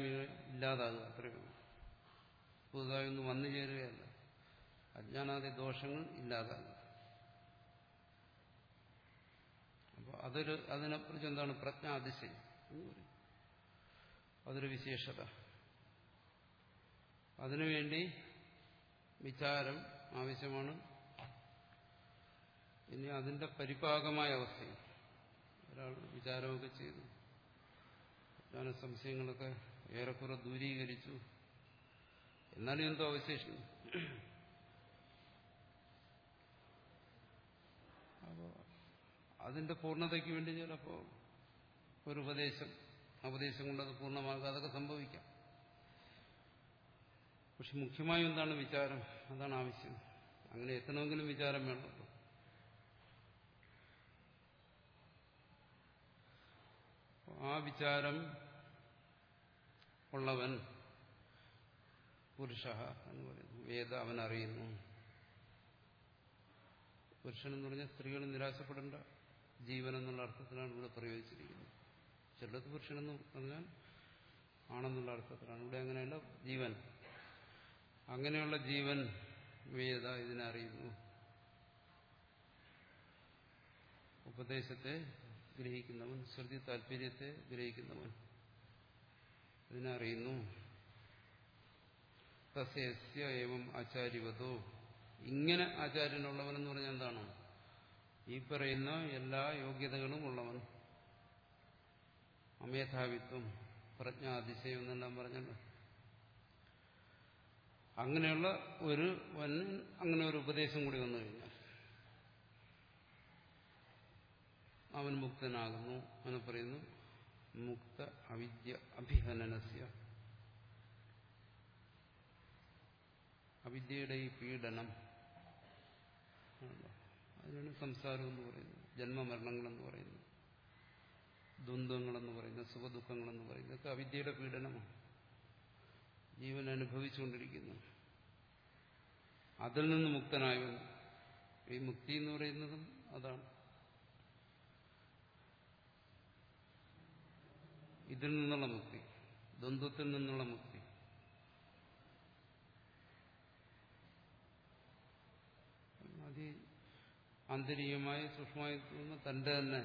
ഇല്ലാതാകുക അത്രയേ പുതുതായി ഒന്നും വന്നു ചേരുകയല്ല. അജ്ഞാനാദി ദോഷങ്ങൾ ഇല്ലാതാകുക അപ്പോൾ അതൊരു അതിനെക്കുറിച്ച് എന്താണ്? പ്രജ്ഞ അതിശയം. എന്ന് പറയും അതൊരു വിശേഷത. അതിനുവേണ്ടി വിചാരം ആവശ്യമാണ്. ഇനി അതിന്റെ പരിപാകമായ അവസ്ഥയും. ഒരാൾ വിചാരമൊക്കെ ചെയ്തു. ജ്ഞാന സംശയങ്ങളൊക്കെ ഏറെക്കുറെ ദൂരീകരിച്ചു. എന്നാലും എന്തോ അവശേഷിക്കുന്നു അപ്പോൾ അതിന്റെ പൂർണതയ്ക്ക് വേണ്ടി ചിലപ്പോൾ ഒരു ഉപദേശം ഉപദേശം കൊണ്ട് അത് പൂർണമാകുക അതൊക്കെ സംഭവിക്കാം. പക്ഷെ മുഖ്യമായും എന്താണ് വിചാരം? അതാണ് ആവശ്യം. അങ്ങനെ എത്തണമെങ്കിലും വിചാരം വേണമല്ലോ ആ വിചാരം ഉള്ളവൻ പുരുഷ എന്ന് പറയുന്നു. വേദ അവൻ അറിയുന്നു പുരുഷൻ എന്ന് പറഞ്ഞാൽ സ്ത്രീകൾ നിരാശപ്പെടേണ്ട ജീവൻ എന്നുള്ള അർത്ഥത്തിലാണ് ഇവിടെ പ്രയോഗിച്ചിരിക്കുന്നത് ചിലത് പുരുഷനെന്ന് പറഞ്ഞാൽ ആണെന്നുള്ള അർത്ഥത്തിലാണ്. ഇവിടെ അങ്ങനെയല്ല ജീവൻ. അങ്ങനെയുള്ള ജീവൻ വേദ ഇതിനറിയുന്നു? ഉപദേശത്തെ ഗ്രഹിക്കുന്നവൻ ശ്രുതി താല്പര്യത്തെ ഗ്രഹിക്കുന്നവൻ. ഇതിനറിയുന്നു തസ്യസ്യ ആചാര്യവതോ ഇങ്ങനെ ആചാര്യനുള്ളവനെന്ന് പറഞ്ഞാൽ എന്താണ്? ഈ പറയുന്ന എല്ലാ യോഗ്യതകളും ഉള്ളവൻ. അമേധാവിത്വം പ്രജ്ഞാതിശയം എന്നെല്ലാം പറഞ്ഞല്ലോ. അങ്ങനെയുള്ള ഒരു വൻ അങ്ങനെ ഒരു ഉപദേശം കൂടി വന്നു കഴിഞ്ഞാൽ അവൻ മുക്തനാകുന്നു അവനെ പറയുന്നു. മുക്ത അവിദ്യ അഭിഹനനസ്യ. അവിദ്യയുടെ ഈ പീഡനം. അതിനാണ് സംസാരം എന്ന് പറയുന്നത്. ജന്മമരണങ്ങളെന്ന് പറയുന്നത്. ദ്വന്ദ്ങ്ങളെന്ന് പറയുന്നത് സുഖദുഃഖങ്ങളെന്ന് പറയുന്നത്. ഇതൊക്കെ അവിദ്യയുടെ പീഡനമാണ്. ജീവൻ അനുഭവിച്ചുകൊണ്ടിരിക്കുന്നു. അതിൽ നിന്ന് മുക്തനായവൻ. ഈ മുക്തി എന്ന് പറയുന്നതും അതാണ്. ഇതിൽ നിന്നുള്ള മുക്തി ദ്വന്ദ്വത്തിൽ നിന്നുള്ള മുക്തി. അതി ആന്തരികമായി സൂക്ഷ്മമായി തോന്നുന്ന തന്റെ തന്നെ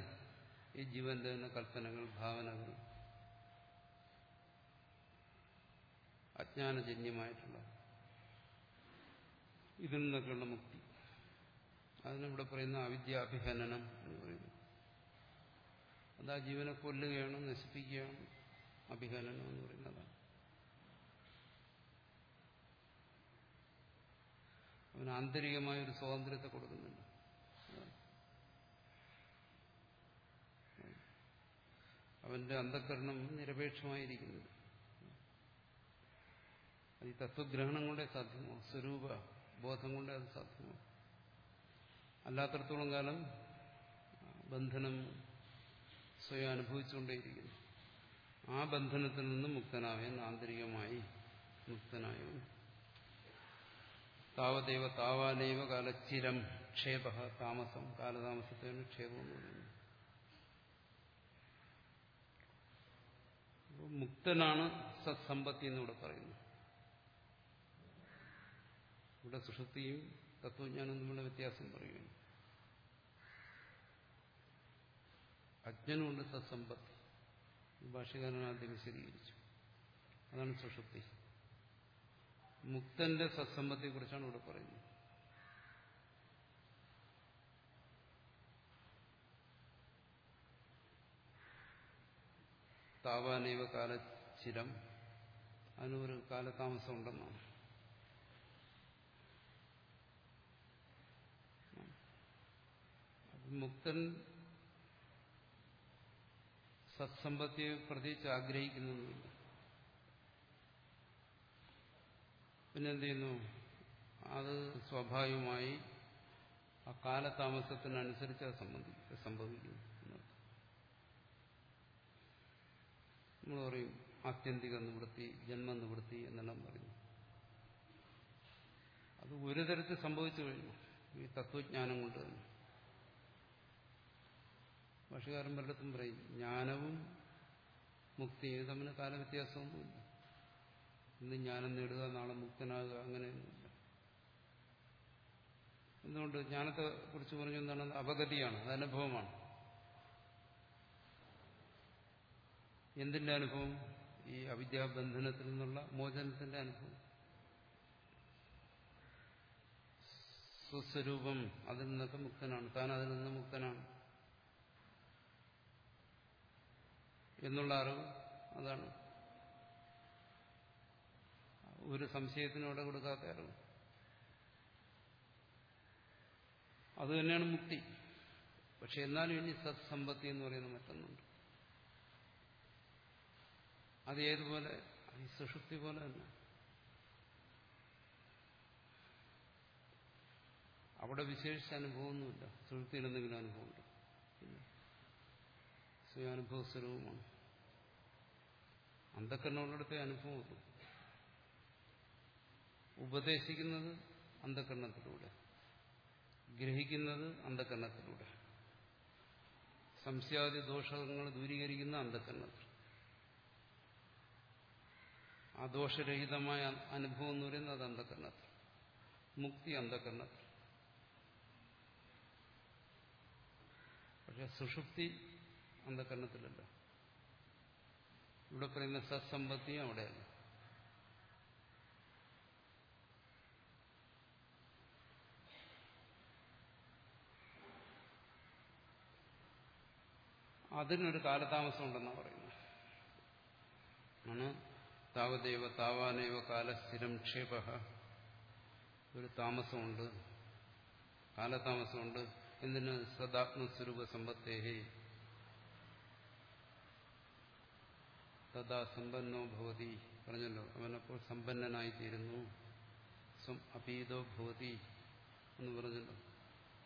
ഈ ജീവന്റെ തന്നെ കൽപ്പനകൾ ഭാവനകൾ അജ്ഞാനജന്യമായിട്ടുള്ള ഇതിൽ നിന്നൊക്കെയുള്ള മുക്തി. അതിനിവിടെ പറയുന്ന അവിദ്യാഭിഹനനം എന്ന് പറയുന്നു. അത് ആ ജീവനെ കൊല്ലുകയാണ് നശിപ്പിക്കുകയാണ് അഭിഹനനം എന്ന് പറയുന്നതാണ് അവന് ആന്തരികമായ ഒരു സ്വാതന്ത്ര്യത്തെ കൊടുക്കുന്നുണ്ട്. അവന്റെ അന്ധകരണം നിരപേക്ഷമായിരിക്കുന്നുണ്ട് അത് ഈ തത്വഗ്രഹണം കൊണ്ടേ സാധ്യമോ? സ്വരൂപ ബോധം കൊണ്ടേ അത് സാധ്യമോ? അല്ലാത്തടത്തോളം കാലം ബന്ധനം സ്വയം അനുഭവിച്ചുകൊണ്ടേയിരിക്കുന്നു. ആ ബന്ധനത്തിൽ നിന്ന് മുക്തനായവൻ ആന്തരികമായി മുക്തനായവൻ. താവദേവ താവാനൈവ കാലച്ചിരം ക്ഷേപ താമസം കാലതാമസത്തിന് ക്ഷേപം എന്ന് പറയുന്നത് മുക്തനാണ് സത്സമ്പത്തി എന്നിവിടെ പറയുന്നു. ഇവിടെ സുഷുപ്തിയും തത്വജ്ഞാനം തമ്മിലുള്ള വ്യത്യാസം പറയുകയാണ്. അജ്ഞനുണ്ട് സത്സമ്പത്തി ഭാഷകാരൻ ആദ്യം വിശദീകരിച്ചു. അതാണ് സുഷുപ്തി. മുക്തന്റെ സത്സമ്പത്തെ കുറിച്ചാണ് ഇവിടെ പറയുന്നത്. താവാനൈവ കാലച്ചിരം. അതിനൊരു കാലതാമസം ഉണ്ടെന്നാണ് മുക്തൻ സത്സമ്പത്തിയെ പ്രത്യേകിച്ച് ആഗ്രഹിക്കുന്നൊന്നുമില്ല പിന്നെന്ത് ചെയ്യുന്നു അത് സ്വാഭാവികമായി ആ കാലതാമസത്തിനനുസരിച്ച് അത് സംബന്ധിക്കും സംഭവിക്കുന്നു നമ്മൾ പറയും ആത്യന്തിക നിവൃത്തി ജന്മനിവൃത്തി എന്നെല്ലാം പറയുന്നു അത് ഒരു തരത്തിൽ സംഭവിച്ചു കഴിഞ്ഞു. ഈ തത്വജ്ഞാനം കൊണ്ട് തന്നെ. ഭാഷകാരൻ പലയിടത്തും പറയും ജ്ഞാനവും മുക്തിയും തമ്മിൽ കാലവ്യത്യാസമൊന്നുമില്ല ഇന്ന് ജ്ഞാനം നേടുക നാളെ മുക്തനാകുക അങ്ങനെയൊന്നുമില്ല. എന്തുകൊണ്ട്? ജ്ഞാനത്തെ കുറിച്ച് പറഞ്ഞു എന്താണ്? അപഗതിയാണ് അത് അനുഭവമാണ്. എന്തിന്റെ അനുഭവം? ഈ അവിദ്യാബന്ധനത്തിൽ നിന്നുള്ള മോചനത്തിന്റെ അനുഭവം. സ്വസ്വരൂപം അതിൽ നിന്നൊക്കെ മുക്തനാണ് താൻ അതിൽ നിന്ന് മുക്തനാണ്. എന്നുള്ള അറിവ് അതാണ്. ഒരു സംശയത്തിനോടെ കൊടുക്കാത്ത അറിവ്. അത് തന്നെയാണ് മുക്തി. പക്ഷെ എന്നാലും ഇനി സത്സമ്പത്തി എന്ന് പറയുന്ന മറ്റൊന്നുണ്ട്. അത് ഏതുപോലെ? ഈ സുഷുപ്തി പോലെ തന്നെ. അവിടെ വിശേഷിച്ച അനുഭവമൊന്നുമില്ല. സുഷുപ്തിയിൽ എന്തെങ്കിലും അനുഭവമുണ്ട്. സ്വയാനുഭവ സ്വരൂപമാണ് അന്ധക്കരണമുള്ളിടത്തെ അനുഭവമുള്ളൂ ഉപദേശിക്കുന്നത് അന്ധകരണത്തിലൂടെ. ഗ്രഹിക്കുന്നത് അന്ധകരണത്തിലൂടെ. സംശയാദി ദോഷങ്ങൾ ദൂരീകരിക്കുന്ന അന്ധക്കരണത്തിൽ ആ ദോഷരഹിതമായ അനുഭവം എന്ന് പറയുന്നത് അത് അന്ധക്കരണത്തിൽ മുക്തി അന്ധക്കരണത്തിൽ പക്ഷെ സുഷുപ്തി അന്ധകരണത്തിലല്ല. ഇവിടെ പറയുന്ന സത്സമ്പത്തിയും അവിടെയല്ല അതിനൊരു കാലതാമസം ഉണ്ടെന്നാണ് പറയുന്നത്. ആണ്. താവദേവ താവാനേവ കാലസ്ഥിരം ക്ഷേപ ഒരു താമസമുണ്ട്. കാലതാമസമുണ്ട്. എന്തിന്? സദാത്മസ്വരൂപ സമ്പത്തേഹേ. തഥാ സമ്പന്നോ ഭവതി പറഞ്ഞല്ലോ. അവനപ്പോൾ സമ്പന്നനായിത്തീരുന്നു. സ്വം അപീതോ ഭവതി എന്ന് പറഞ്ഞല്ലോ.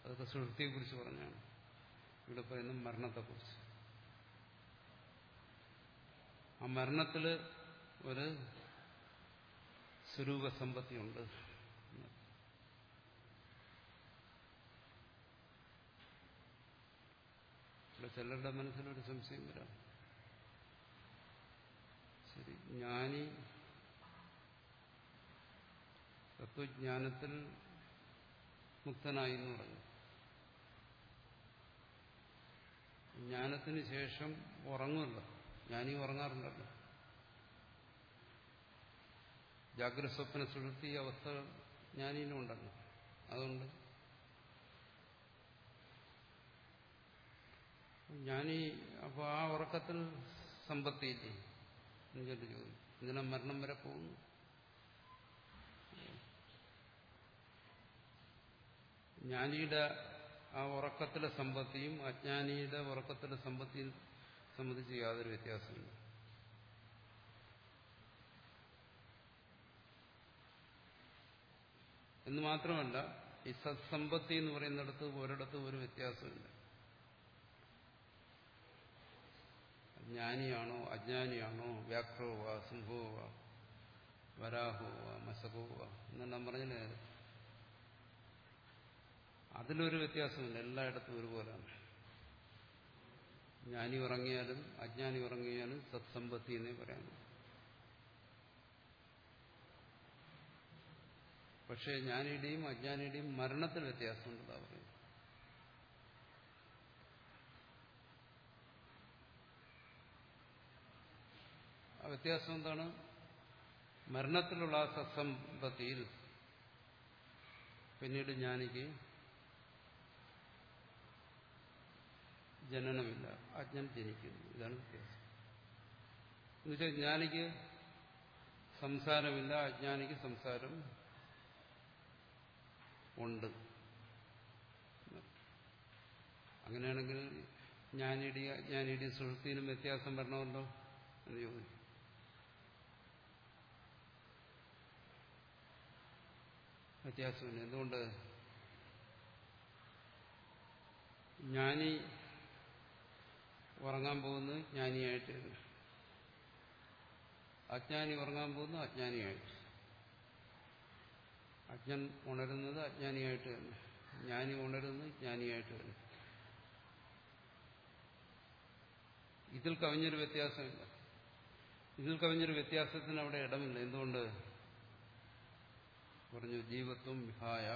അതൊക്കെ സുഹൃത്തിയെക്കുറിച്ച് പറഞ്ഞാണ്. ഇവിടെ പറയുന്നത് മരണത്തെക്കുറിച്ച്. ആ മരണത്തിൽ ഒരു സ്വരൂപ സ്വരൂപസമ്പത്തിയുണ്ട്. ഇവിടെ ചിലരുടെ മനസ്സിലൊരു സംശയം വരാം. ശരി. ജ്ഞാനി തത്വജ്ഞാനത്തിൽ മുക്തനായി എന്ന് പറഞ്ഞു. ജ്ഞാനത്തിന് ശേഷം ഉറങ്ങുമല്ലോ. ജ്ഞാനി ഉറങ്ങാറുണ്ടല്ലോ. ജാഗ്രത സ്വപ്ന സുഴുത്തി അവസ്ഥ ജ്ഞാനിയിലും ഉണ്ടല്ലോ. അതുകൊണ്ട് ജ്ഞാനി അപ്പോൾ ആ ഉറക്കത്തിൽ സമ്പത്തിയില്ലേ എനിക്കൊരു ചോദിക്കും ഇങ്ങനെ മരണം വരെ പോകുന്നു. ജ്ഞാനിയുടെ ആ ഉറക്കത്തിലെ സമ്പത്തിയും അജ്ഞാനിയുടെ ഉറക്കത്തിലെ സമ്പത്തിയും സംബന്ധിച്ച് യാതൊരു വ്യത്യാസമില്ല. എന്ന് മാത്രമല്ല ഈ സത്സമ്പത്തി എന്ന് പറയുന്നിടത്ത് ഒരിടത്തും ഒരു വ്യത്യാസമില്ല. ജ്ഞാനിയാണോ അജ്ഞാനിയാണോ വ്യാഘ്രോവ സിംഹോവ വരാഹോവ മസകോവ എന്നെല്ലാം പറഞ്ഞില്ലേ? അതിലൊരു വ്യത്യാസമില്ല എല്ലായിടത്തും ഒരുപോലെയാണ് ജ്ഞാനി ഉറങ്ങിയാലും അജ്ഞാനി ഉറങ്ങിയാലും സത്സമ്പത്തി എന്നേ പറയാൻ പക്ഷേ ജ്ഞാനിയുടെയും അജ്ഞാനിയുടെയും മരണത്തിൽ വ്യത്യാസമുണ്ടെന്നാണ് പറയുന്നത്. ആ വ്യത്യാസം എന്താണ്? മരണത്തിലുള്ള ആ സത്സമ്പത്തിയിൽ പിന്നീട് ജ്ഞാനിക്ക് ജനനമില്ല. അജ്ഞൻ ജനിക്കുന്നു. ഇതാണ് വ്യത്യാസം. എന്നുവെച്ചാൽ ജ്ഞാനിക്ക് സംസാരമില്ല അജ്ഞാനിക്ക് സംസാരം ഉണ്ട്. അങ്ങനെയാണെങ്കിൽ ജ്ഞാനിയുടെയും അജ്ഞാനിയുടെയും സുഹൃത്തിനും വ്യത്യാസം വരണമല്ലോ? എന്ന് ചോദിച്ചു വ്യത്യാസമില്ല. എന്തുകൊണ്ട്? ജ്ഞാനി ഉറങ്ങാൻ പോകുന്നത് ജ്ഞാനിയായിട്ട് അജ്ഞാനി ഉറങ്ങാൻ പോകുന്നു അജ്ഞാനിയായിട്ട്. അജ്ഞൻ ഉണരുന്നത് അജ്ഞാനിയായിട്ട് തന്നെ. ജ്ഞാനി ഉണരുന്നത് ജ്ഞാനിയായിട്ട് തന്നെ. ഇതിൽ കവിഞ്ഞൊരു വ്യത്യാസമില്ല. ഇതിൽ കവിഞ്ഞൊരു വ്യത്യാസത്തിന് അവിടെ ഇടമില്ല. എന്തുകൊണ്ട്? പറഞ്ഞു ജീവത്വം വിഹായ.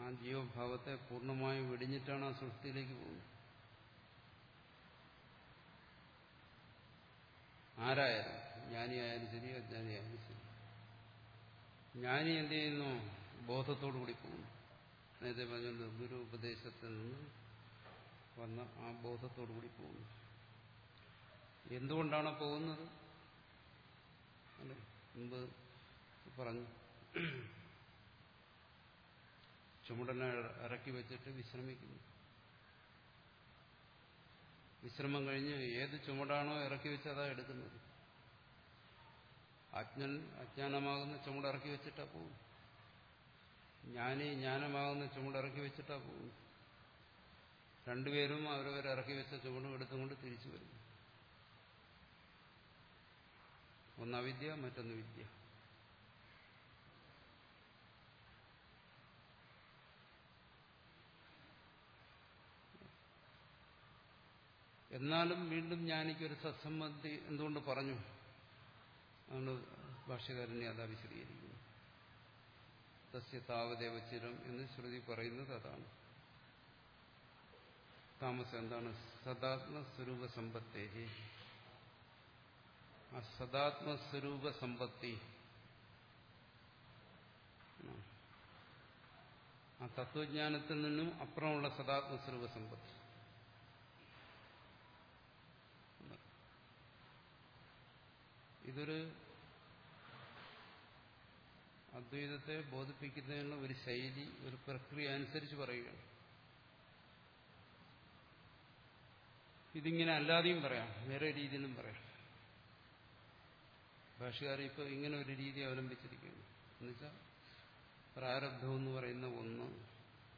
ആ ജീവഭാവത്തെ പൂർണമായും വെടിഞ്ഞിട്ടാണ് ആ സൃഷ്ടിയിലേക്ക് പോകുന്നത്. ആരായാലും ജ്ഞാനിയായാലും ശരി അജ്ഞാനിയായാലും ശരി. ജ്ഞാനി എന്ത് ചെയ്യുന്നു? ബോധത്തോടു കൂടി പോകുന്നു. നേരത്തെ പറഞ്ഞത് ഗുരു ഉപദേശത്തിൽ നിന്ന് വന്ന ആ ബോധത്തോടു കൂടി പോകുന്നു. എന്തുകൊണ്ടാണ് പോകുന്നത്? അല്ലെ? മുമ്പ് പറഞ്ഞു. ചുമടനെ ഇറക്കി വെച്ചിട്ട് വിശ്രമിക്കുന്നു. വിശ്രമം കഴിഞ്ഞ് ഏത് ചുമടാണോ ഇറക്കി വെച്ച് അതാ എടുക്കുന്നത്. അജ്ഞൻ അജ്ഞാനമാകുന്ന ചുമട് ഇറക്കി വെച്ചിട്ടാ പോകും ജ്ഞാനി ജ്ഞാനമാകുന്ന ചുമട് ഇറക്കി വെച്ചിട്ടാ പോകും രണ്ടുപേരും അവരവരെ ഇറക്കി വെച്ച ചുമടും എടുത്തുകൊണ്ട് തിരിച്ചു വരുന്നു. ഒന്ന് അവിദ്യ മറ്റൊന്ന് വിദ്യ. എന്നാലും വീണ്ടും ജ്ഞാനിക്കൊരു സത്സംബന്ധി എന്തുകൊണ്ട് പറഞ്ഞു? അതുകൊണ്ട് ഭാഷകാരനെ അതാ വിശദീകരിക്കുന്നു. തസ്യ താവദേവചിരം എന്ന് ശ്രുതി പറയുന്നത് അതാണ്. താമസം എന്താണ്? സദാത്മസ്വരൂപ സമ്പത്തേ ആ സദാത്മസ്വരൂപ സമ്പത്തി ആ തത്വജ്ഞാനത്തിൽ നിന്നും അപ്പുറമുള്ള സദാത്മസ്വരൂപ സമ്പത്ത് ഇതൊരു അദ്വൈതത്തെ ബോധിപ്പിക്കുന്നതിനുള്ള ഒരു ശൈലി ഒരു പ്രക്രിയ അനുസരിച്ച് പറയുകയാണ്. ഇതിങ്ങനെ അല്ലാതെയും പറയാം വേറെ രീതിയിലും പറയാം. ഭാഷകാർ ഇപ്പോൾ ഇങ്ങനെ ഒരു രീതി അവലംബിച്ചിരിക്കുന്നു. എന്നുവെച്ചാൽ പ്രാരബ്ധം എന്ന് പറയുന്ന ഒന്ന്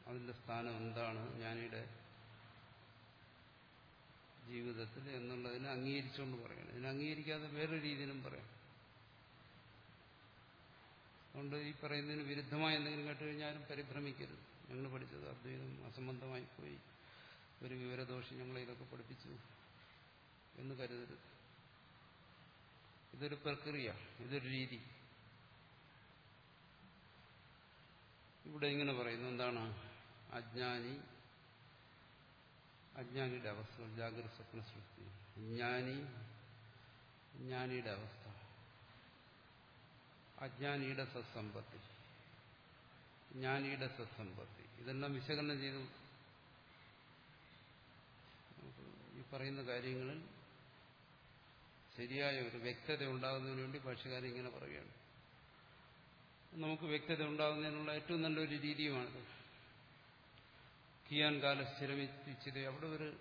അതിന്റെ സ്ഥാനം എന്താണ് ജ്ഞാനിയുടെ ജീവിതത്തിൽ എന്നുള്ളതിനെ അംഗീകരിച്ചുകൊണ്ട് പറയണം. ഇതിനെ അംഗീകരിക്കാതെ വേറൊരു രീതിയിലും പറയാം. അതുകൊണ്ട് ഈ പറയുന്നതിന് വിരുദ്ധമായി എന്തെങ്കിലും കേട്ടുകഴിഞ്ഞാലും പരിഭ്രമിക്കരുത്. ഞങ്ങൾ പഠിച്ചത് അദ്വൈതം അസംബന്ധമായി പോയി. ഒരു വിവരദോഷം ഞങ്ങളെ ഇതൊക്കെ പഠിപ്പിച്ചു എന്ന് കരുതരുത്. ഇതൊരു പ്രക്രിയ ഇതൊരു രീതി. ഇവിടെ ഇങ്ങനെ പറയുന്നു എന്താണ്? അജ്ഞാനി അജ്ഞാനിയുടെ അവസ്ഥ ജാഗ്രത സ്വപ്ന സൃഷ്ടി. ജ്ഞാനി ജ്ഞാനിയുടെ അവസ്ഥ. അജ്ഞാനിയുടെ സത്സമ്പത്തി. ജ്ഞാനിയുടെ സത്സമ്പത്തി. ഇതെല്ലാം വിശകലനം ചെയ്തു. ഈ പറയുന്ന കാര്യങ്ങളിൽ ശരിയായ ഒരു വ്യക്തത ഉണ്ടാകുന്നതിന് വേണ്ടി ഭാഷകാരൻ ഇങ്ങനെ പറയുകയാണ്. നമുക്ക് വ്യക്തത ഉണ്ടാകുന്നതിനുള്ള ഏറ്റവും നല്ലൊരു രീതിയുമാണിത്. കിയാൻ കാല സ്ഥിരമിച്ചിത് അവിടെ ഒരു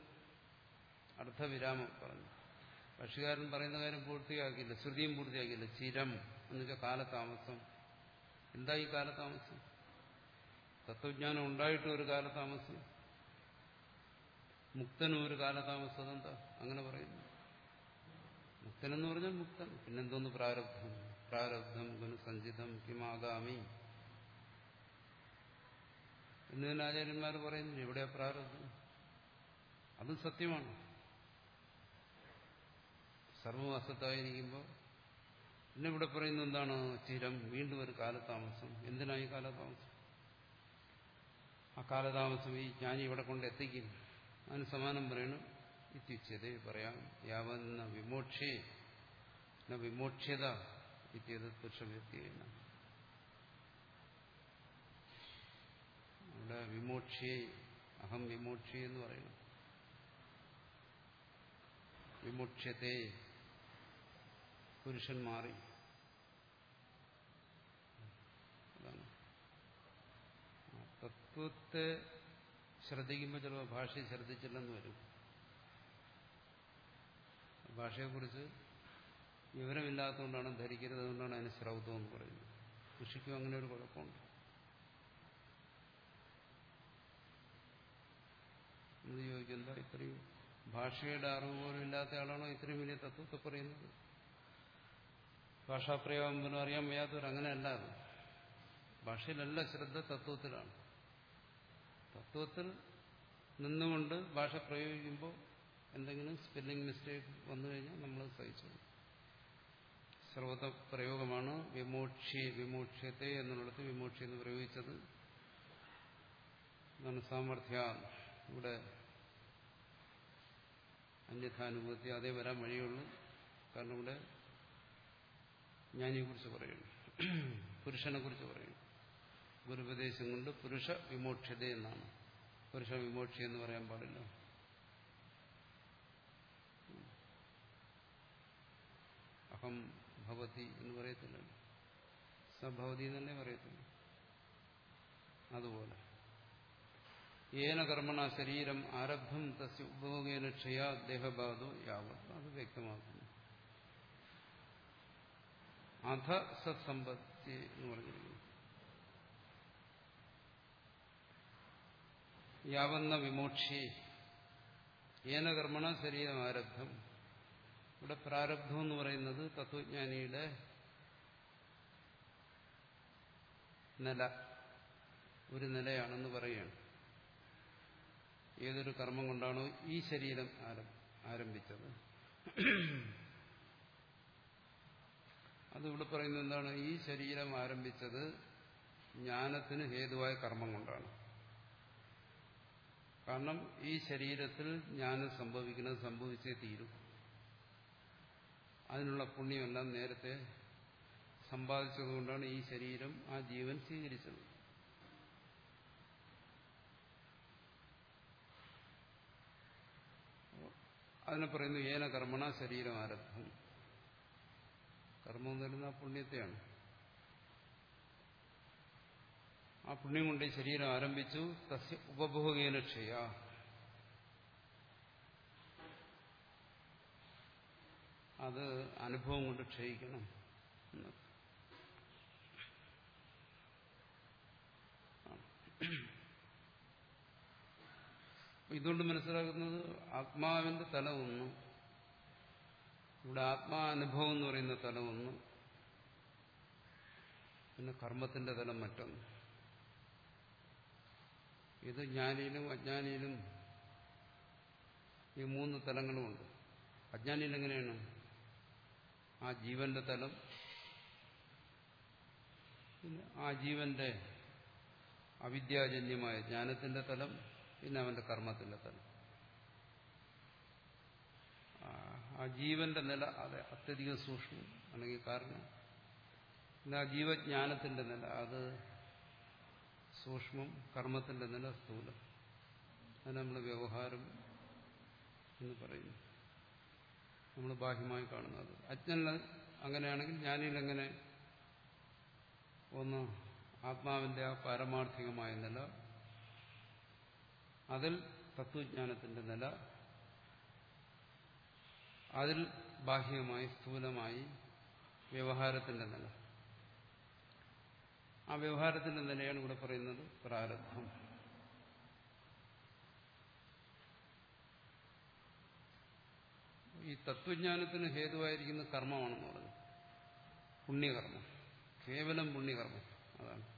അർദ്ധവിരാമം പറഞ്ഞു. ഭക്ഷ്യകാരൻ പറയുന്ന കാര്യം പൂർത്തിയാക്കിയില്ല ശ്രുതിയും പൂർത്തിയാക്കിയില്ല. ചിരം എന്നുവെച്ചാൽ കാലതാമസം. എന്താ ഈ കാലതാമസം? തത്വജ്ഞാനം ഉണ്ടായിട്ടും ഒരു കാലതാമസം. മുക്തനും ഒരു കാലതാമസം അതെന്താ? അങ്ങനെ പറയുന്നു. മുക്തനെന്ന് പറഞ്ഞാൽ മുക്തൻ. പിന്നെന്തോന്ന് പ്രാരബ്ധം? പ്രാരബ്ധം ഗുണസഞ്ചിതം കിമാകാമി എന്നതിന് ആചാര്യന്മാർ പറയുന്നു. എവിടെയാ പ്രാരബ്ധം അതും? സത്യമാണ്. സർവമാസത്തായിരിക്കുമ്പോൾ പിന്നെ ഇവിടെ പറയുന്നത് എന്താണ്? ചിരം വീണ്ടും ഒരു കാലതാമസം. എന്തിനായി കാലതാമസം? ആ കാലതാമസം ഈ ജ്ഞാനി ഇവിടെ കൊണ്ട് എത്തിക്കും. അതിന് സമാനം പറയണം. ഇത്യുച്യത പറയാം. യാവന്ന വിമോക്ഷേ വിമോക്ഷ്യത ഇത്യത് പുരുഷവ്യക്തിയാണ് ഇവിടെ വിമോക്ഷിയെ അഹം വിമോക്ഷി എന്ന് പറയുന്നു. വിമോക്ഷത്തെ പുരുഷൻ മാറി. തത്വത്തെ ശ്രദ്ധിക്കുമ്പോൾ ചിലപ്പോൾ ഭാഷയെ ശ്രദ്ധിച്ചില്ലെന്ന് വരും. ഭാഷയെക്കുറിച്ച് വിവരമില്ലാത്തതുകൊണ്ടാണ് ധരിക്കരുത് അതുകൊണ്ടാണ് അതിന് ശ്രൗതം എന്ന് പറയുന്നത്. കൃഷിക്കും അങ്ങനെ ഒരു കുഴപ്പമുണ്ട്. എന്ന് ചോദിക്കുന്നത് ഇത്രയും ഭാഷയുടെ അറിവ് പോലും ഇല്ലാത്ത ആളാണോ ഇത്രയും വലിയ തത്വത്തെ പറയുന്നത്? ഭാഷാപ്രയോഗം പോലും അറിയാൻ വയ്യാത്തവർ അങ്ങനെയല്ല അത്. ഭാഷയിലല്ല ശ്രദ്ധ തത്വത്തിലാണ്. തത്വത്തിൽ നിന്നുകൊണ്ട് ഭാഷ പ്രയോഗിക്കുമ്പോൾ എന്തെങ്കിലും സ്പെല്ലിംഗ് മിസ്റ്റേക്ക് വന്നു കഴിഞ്ഞാൽ നമ്മൾ സഹിച്ചു സർവത പ്രയോഗമാണ് വിമോക്ഷി വിമോക്ഷ്യത്തെ എന്നുള്ളത് വിമോക്ഷി എന്ന് പ്രയോഗിച്ചത്. സാമർഥ്യ. ഇവിടെ അന്യഥാനുഭൂതി അതേ വരാൻ വഴിയുള്ളൂ. കാരണം ഇവിടെ ജ്ഞാനിയെക്കുറിച്ച് പറയുന്നു. പുരുഷനെ കുറിച്ച് പറയുന്നു. ഗുരുപദേശം കൊണ്ട് പുരുഷ വിമോക്ഷത എന്നാണ്. പുരുഷ വിമോക്ഷ എന്ന് പറയാൻ പാടില്ല. അഹം ഭവതി എന്ന് പറയത്തില്ല സഭവതി എന്നല്ലേ പറയത്തില്ല. അതുപോലെ. ഏന കർമ്മണ ശരീരം ആരബ്ധം തസ്യ ഉപഭോഗേന ക്ഷയാ ദേഹബാധോ യാവത്. അത് വ്യക്തമാക്കുന്നു. അധ സത്സമ്പത്തി എന്ന് പറഞ്ഞിരിക്കുന്നു. യാവന്ന വിമോക്ഷി. ഏന കർമ്മണ ശരീരം ആരബ്ധം. ഇവിടെ പ്രാരബ്ധം എന്ന് പറയുന്നത് തത്വജ്ഞാനിയുടെ നില. ഒരു നിലയാണെന്ന് പറയുകയാണ്. ഏതൊരു കർമ്മം കൊണ്ടാണോ ഈ ശരീരം ആരംഭിച്ചത്. അതിവിടെ പറയുന്നത് എന്താണ്? ഈ ശരീരം ആരംഭിച്ചത് ജ്ഞാനത്തിന് ഹേതുവായ കർമ്മം കൊണ്ടാണ്. കാരണം ഈ ശരീരത്തിൽ ജ്ഞാനം സംഭവിക്കുന്നത് സംഭവിച്ചേ തീരും. അതിനുള്ള പുണ്യമെല്ലാം നേരത്തെ സമ്പാദിച്ചതുകൊണ്ടാണ് ഈ ശരീരം ആ ജീവൻ സ്വീകരിച്ചത്. അതിനെ പറയുന്നു ഏന കർമ്മണ ശരീരം ആരബ്ധം. കർമ്മം തരുന്ന പുണ്യത്തെയാണ്. ആ പുണ്യം കൊണ്ട് ശരീരം ആരംഭിച്ചു. തസ്യ ഉപഭോഗേന ക്ഷയ. അത് അനുഭവം കൊണ്ട് ക്ഷയിക്കണം ഇതുകൊണ്ട് മനസ്സിലാക്കുന്നത് ആത്മാവിന്റെ തലം ഒന്ന് ഇവിടെ ആത്മാനുഭവം എന്ന് പറയുന്ന തലം ഒന്ന് പിന്നെ കർമ്മത്തിന്റെ തലം മറ്റൊന്ന്. ഇത് ജ്ഞാനിയിലും അജ്ഞാനിയിലും ഈ മൂന്ന് തലങ്ങളുമുണ്ട്. അജ്ഞാനിയിൽ എങ്ങനെയാണ്? ആ ജീവന്റെ തലം പിന്നെ ആ ജീവന്റെ അവിദ്യാജന്യമായ ജ്ഞാനത്തിന്റെ തലം പിന്നെ അവന്റെ കർമ്മത്തിന്റെ തന്നെ ആ ജീവന്റെ നില അത് അത്യധികം സൂക്ഷ്മം അല്ലെങ്കിൽ കാരണം. പിന്നെ ആ ജീവജ്ഞാനത്തിന്റെ നില അത് സൂക്ഷ്മം കർമ്മത്തിന്റെ നില സ്ഥൂലം. അത് നമ്മൾ വ്യവഹാരം എന്ന് പറയുന്നു. നമ്മൾ ബാഹ്യമായി കാണുന്നത്. അജ്ഞനിൽ അങ്ങനെയാണെങ്കിൽ ജ്ഞാനിയിൽ എങ്ങനെ? ഒന്ന് ആത്മാവിന്റെ ആ പാരമാർത്ഥികമായ നില അതിൽ തത്വജ്ഞാനത്തിന്റെ നില അതിൽ ബാഹ്യമായി സ്ഥൂലമായി വ്യവഹാരത്തിന്റെ നില. ആ വ്യവഹാരത്തിന്റെ നിലയാണ് ഇവിടെ പറയുന്നത് പ്രാരബ്ധം. ഈ തത്വജ്ഞാനത്തിന് ഹേതുവായിരിക്കുന്ന കർമ്മമാണെന്ന് പറഞ്ഞത് പുണ്യകർമ്മം. കേവലം പുണ്യകർമ്മം. അതാണ്.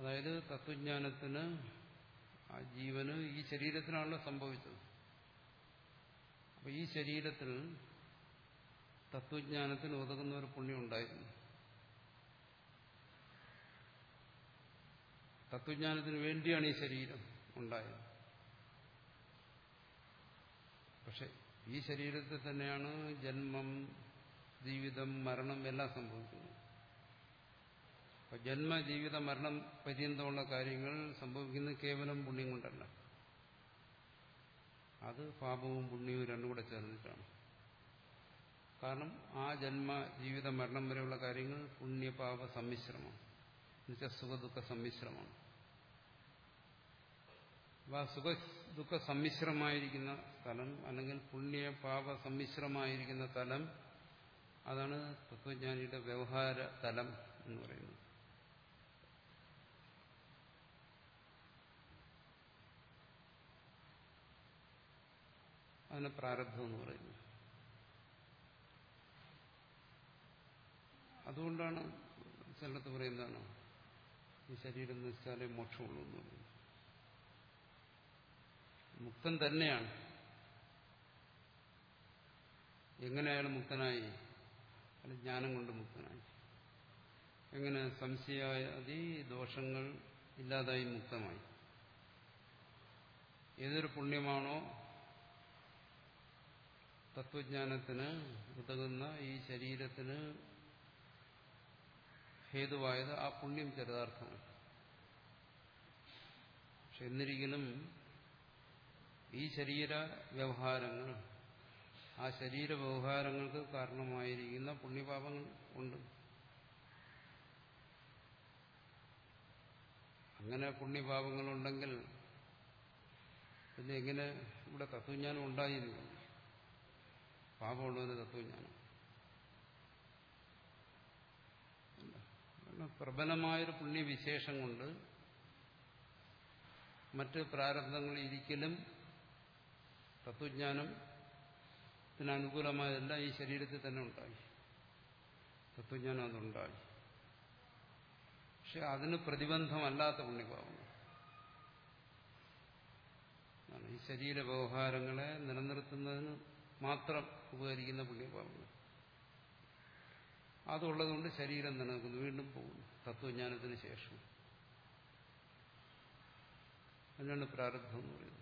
അതായത് തത്വജ്ഞാനത്തിന് ആ ജീവന് ഈ ശരീരത്തിനാണല്ലോ സംഭവിച്ചത്. അപ്പൊ ഈ ശരീരത്തിൽ തത്വജ്ഞാനത്തിന് ഉതകുന്ന ഒരു പുണ്യം ഉണ്ടായിരുന്നു. തത്വജ്ഞാനത്തിന് വേണ്ടിയാണ് ഈ ശരീരം ഉണ്ടായത്. പക്ഷെ ഈ ശരീരത്തിൽ തന്നെയാണ് ജന്മം ജീവിതം മരണം എല്ലാം സംഭവിക്കുന്നത്. ജന്മ ജീവിത മരണം പര്യന്തമുള്ള കാര്യങ്ങൾ സംഭവിക്കുന്നത് കേവലം പുണ്യം കൊണ്ടല്ല. അത് പാപവും പുണ്യവും രണ്ടും കൂടെ ചേർന്നിട്ടാണ്. കാരണം ആ ജന്മ ജീവിത മരണം വരെയുള്ള കാര്യങ്ങൾ പുണ്യപാപ സമ്മിശ്രമാണ്. എന്നുവെച്ചാൽ സുഖദുഃഖ സമ്മിശ്രമാണ്. ആ സുഖ ദുഃഖ സമ്മിശ്രമായിരിക്കുന്ന സ്ഥലം അല്ലെങ്കിൽ പുണ്യപാപ സമ്മിശ്രമായിരിക്കുന്ന തലം അതാണ് തത്വജ്ഞാനിയുടെ വ്യവഹാര തലം എന്ന് പറയുന്നത്. അതിനെ പ്രാരബ്ധം എന്ന് പറയുന്നു. അതുകൊണ്ടാണ് ചിലടത്ത് പറയുന്നതാണ് ഈ ശരീരം നശിച്ചാലേ മോക്ഷമുള്ളൂ എന്ന് പറയുന്നത്. മുക്തൻ തന്നെയാണ്. എങ്ങനെയാണ് മുക്തനായി അല്ല ജ്ഞാനം കൊണ്ട് മുക്തനായി. എങ്ങനെ സംശയാദി ദോഷങ്ങൾ ഇല്ലാതായി മുക്തമായി. ഏതൊരു പുണ്യമാണോ തത്വജ്ഞാനത്തിന് ഉതകുന്ന ഈ ശരീരത്തിന് ഹേതുവായത് ആ പുണ്യം ചരിതാർത്ഥമാണ്. പക്ഷെ എന്നിരിക്കലും ഈ ശരീര വ്യവഹാരങ്ങൾ ആ ശരീര വ്യവഹാരങ്ങൾക്ക് കാരണമായിരിക്കുന്ന പുണ്യപാപങ്ങൾ ഉണ്ട്. അങ്ങനെ പുണ്യപാപങ്ങളുണ്ടെങ്കിൽ പിന്നെ എങ്ങനെ ഇവിടെ തത്വജ്ഞാനം ഉണ്ടായിരുന്നു പാപമുള്ളവന് തത്വജ്ഞാനം. പ്രബലമായൊരു പുണ്യവിശേഷം കൊണ്ട് മറ്റ് പ്രാരബ്ധങ്ങൾ ഇരിക്കലും തത്വജ്ഞാനത്തിന് അനുകൂലമായതെല്ലാം ഈ ശരീരത്തിൽ തന്നെ ഉണ്ടായി. തത്വജ്ഞാനം അതുണ്ടായി. പക്ഷെ അതിന് പ്രതിബന്ധമല്ലാത്ത പുണ്യഭാവങ്ങൾ. ഈ ശരീര വ്യവഹാരങ്ങളെ നിലനിർത്തുന്നതിന് മാത്രം ഉപകരിക്കുന്ന പുണ്യപാപങ്ങൾ അതുള്ളതുകൊണ്ട് ശരീരം നിലനിൽക്കുന്നു വീണ്ടും പോകുന്നു. തത്വജ്ഞാനത്തിന് ശേഷം. അതിനാണ് പ്രാരബ്ധം എന്ന് പറയുന്നത്.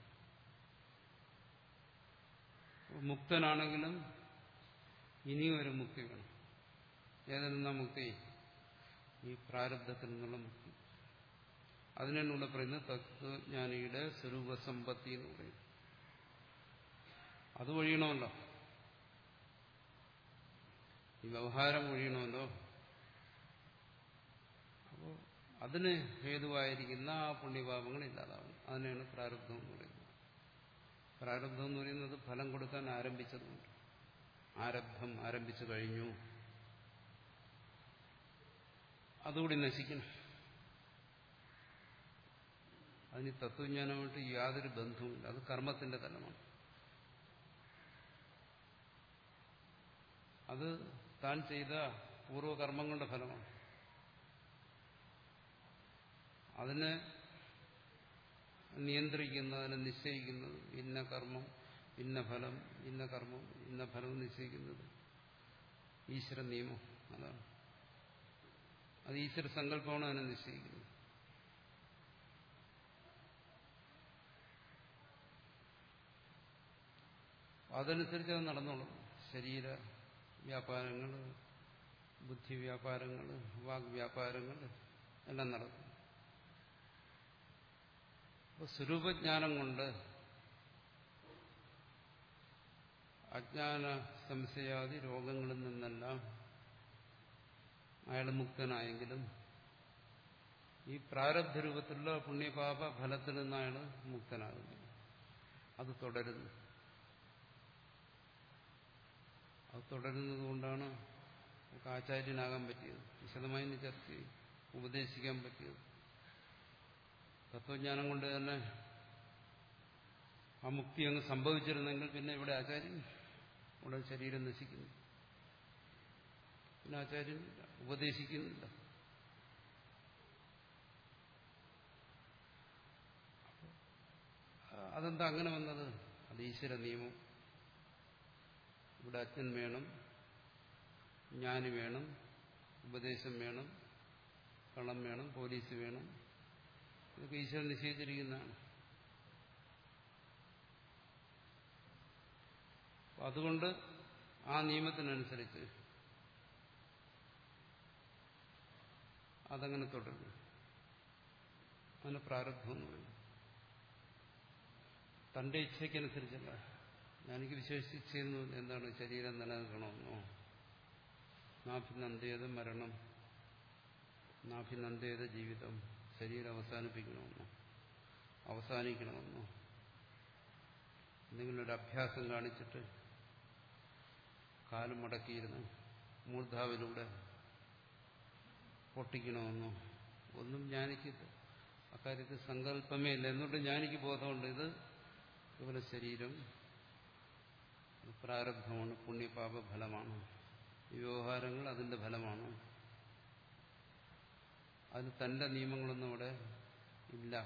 മുക്തനാണെങ്കിലും ഇനിയും ഒരു മുക്തി വേണം. ഏതെന്ന മുക്തി? ഈ പ്രാരബ്ധത്തിൽ നിന്നുള്ള മുക്തി. അതിനുള്ള പറയുന്നത് തത്വജ്ഞാനിയുടെ സ്വരൂപസമ്പത്തി എന്ന് പറയുന്നത് അത് ഒഴിയണമല്ലോ. ഈ വ്യവഹാരം ഒഴിയണമല്ലോ. അപ്പോൾ അതിന് ഹേതുവായിരിക്കുന്ന ആ പുണ്യപാപങ്ങൾ ഇല്ലാതാവും അതിനെയാണ് പ്രാരബ്ധം എന്ന് പറയുന്നത്. പ്രാരബ്ധം എന്ന് പറയുന്നത് ഫലം കൊടുക്കാൻ ആരംഭിച്ചതുകൊണ്ട്. ആരബ്ധം ആരംഭിച്ചു കഴിഞ്ഞു. അതുകൂടി നശിക്കണം. അതിന് തത്വജ്ഞാനമായിട്ട് യാതൊരു ബന്ധവുമില്ല. അത് കർമ്മത്തിന്റെ തലമാണ്. അത് താൻ ചെയ്ത പൂർവകർമ്മങ്ങളുടെ ഫലമാണ്. അതിനെ നിയന്ത്രിക്കുന്നത് അതിനെ നിശ്ചയിക്കുന്നത് ഇന്ന കർമ്മം ഇന്ന ഫലം ഇന്ന കർമ്മം ഇന്ന ഫലം നിശ്ചയിക്കുന്നത് ഈശ്വര നിയമം അതാണ്. അത് ഈശ്വര സങ്കല്പമാണ് അതിനെ നിശ്ചയിക്കുന്നത്. അതനുസരിച്ച് അത് നടന്നോളും. ശരീര വ്യാപാരങ്ങൾ ബുദ്ധി വ്യാപാരങ്ങൾ വാഗ്വ്യാപാരങ്ങൾ എല്ലാം നടക്കും. അപ്പോൾ സ്വരൂപജ്ഞാനം കൊണ്ട് അജ്ഞാന സംശയാദി രോഗങ്ങളിൽ നിന്നെല്ലാം അയാൾ മുക്തനായെങ്കിലും ഈ പ്രാരബ്ധ രൂപത്തിലുള്ള പുണ്യപാപ ഫലത്തിൽ നിന്ന് അയാൾ മുക്തനാകുന്നു അത് തുടരുന്നു. അത് തുടരുന്നത് കൊണ്ടാണ് നമുക്ക് ആചാര്യനാകാൻ പറ്റിയത്. വിശദമായി ചർച്ച ഉപദേശിക്കാൻ പറ്റിയത്. തത്വജ്ഞാനം കൊണ്ട് തന്നെ ആ മുക്തി അങ്ങ് സംഭവിച്ചിരുന്നെങ്കിൽ പിന്നെ ഇവിടെ ആചാര്യൻ ഉടൻ ശരീരം നശിക്കുന്നു. പിന്നെ ആചാര്യൻ ഉപദേശിക്കുന്നില്ല. അതെന്താ അങ്ങനെ വന്നത്? അത് ഈശ്വര നിയമം. ഇവിടെ അച്ഛൻ വേണം ജ്ഞാനി വേണം ഉപദേശം വേണം കള്ളം വേണം പോലീസ് വേണം. ഇതൊക്കെ ഈശ്വരൻ നിശ്ചയിച്ചിരിക്കുന്നതാണ്. അതുകൊണ്ട് ആ നിയമത്തിനനുസരിച്ച് അതങ്ങനെ തുടരുന്നു. അതിന് പ്രാരബ്ധം എന്ന് പറയും തന്റെ ഇച്ഛയ്ക്കനുസരിച്ചല്ല. ഞാനെനിക്ക് വിശ്വസിച്ചിരുന്നു എന്താണ് ശരീരം നിലനിൽക്കണമെന്നോ നാഭിനന്ദേത് മരണം. നാഭിനന്ദേത് ജീവിതം. ശരീരം അവസാനിപ്പിക്കണമെന്നോ? അവസാനിക്കണമെന്നോ? എന്തെങ്കിലും ഒരു അഭ്യാസം കാണിച്ചിട്ട് കാലം മടക്കിയിരുന്ന് മൂർധാവിലൂടെ പൊട്ടിക്കണമെന്നോ? ഒന്നും ജ്ഞാനിക്ക് അക്കാര്യത്തിൽ സങ്കല്പമേ ഇല്ല. എന്നിട്ട് ജ്ഞാനിക്ക് ബോധമുണ്ട്? ഇത് ഇവരുടെ ശരീരം. പ്രാരബ്ധമാണ് പുണ്യപാപ ഫലമാണ്. വ്യവഹാരങ്ങൾ അതിന്റെ ഫലമാണ്. അത് തന്റെ നിയമങ്ങളൊന്നും അവിടെ ഇല്ല.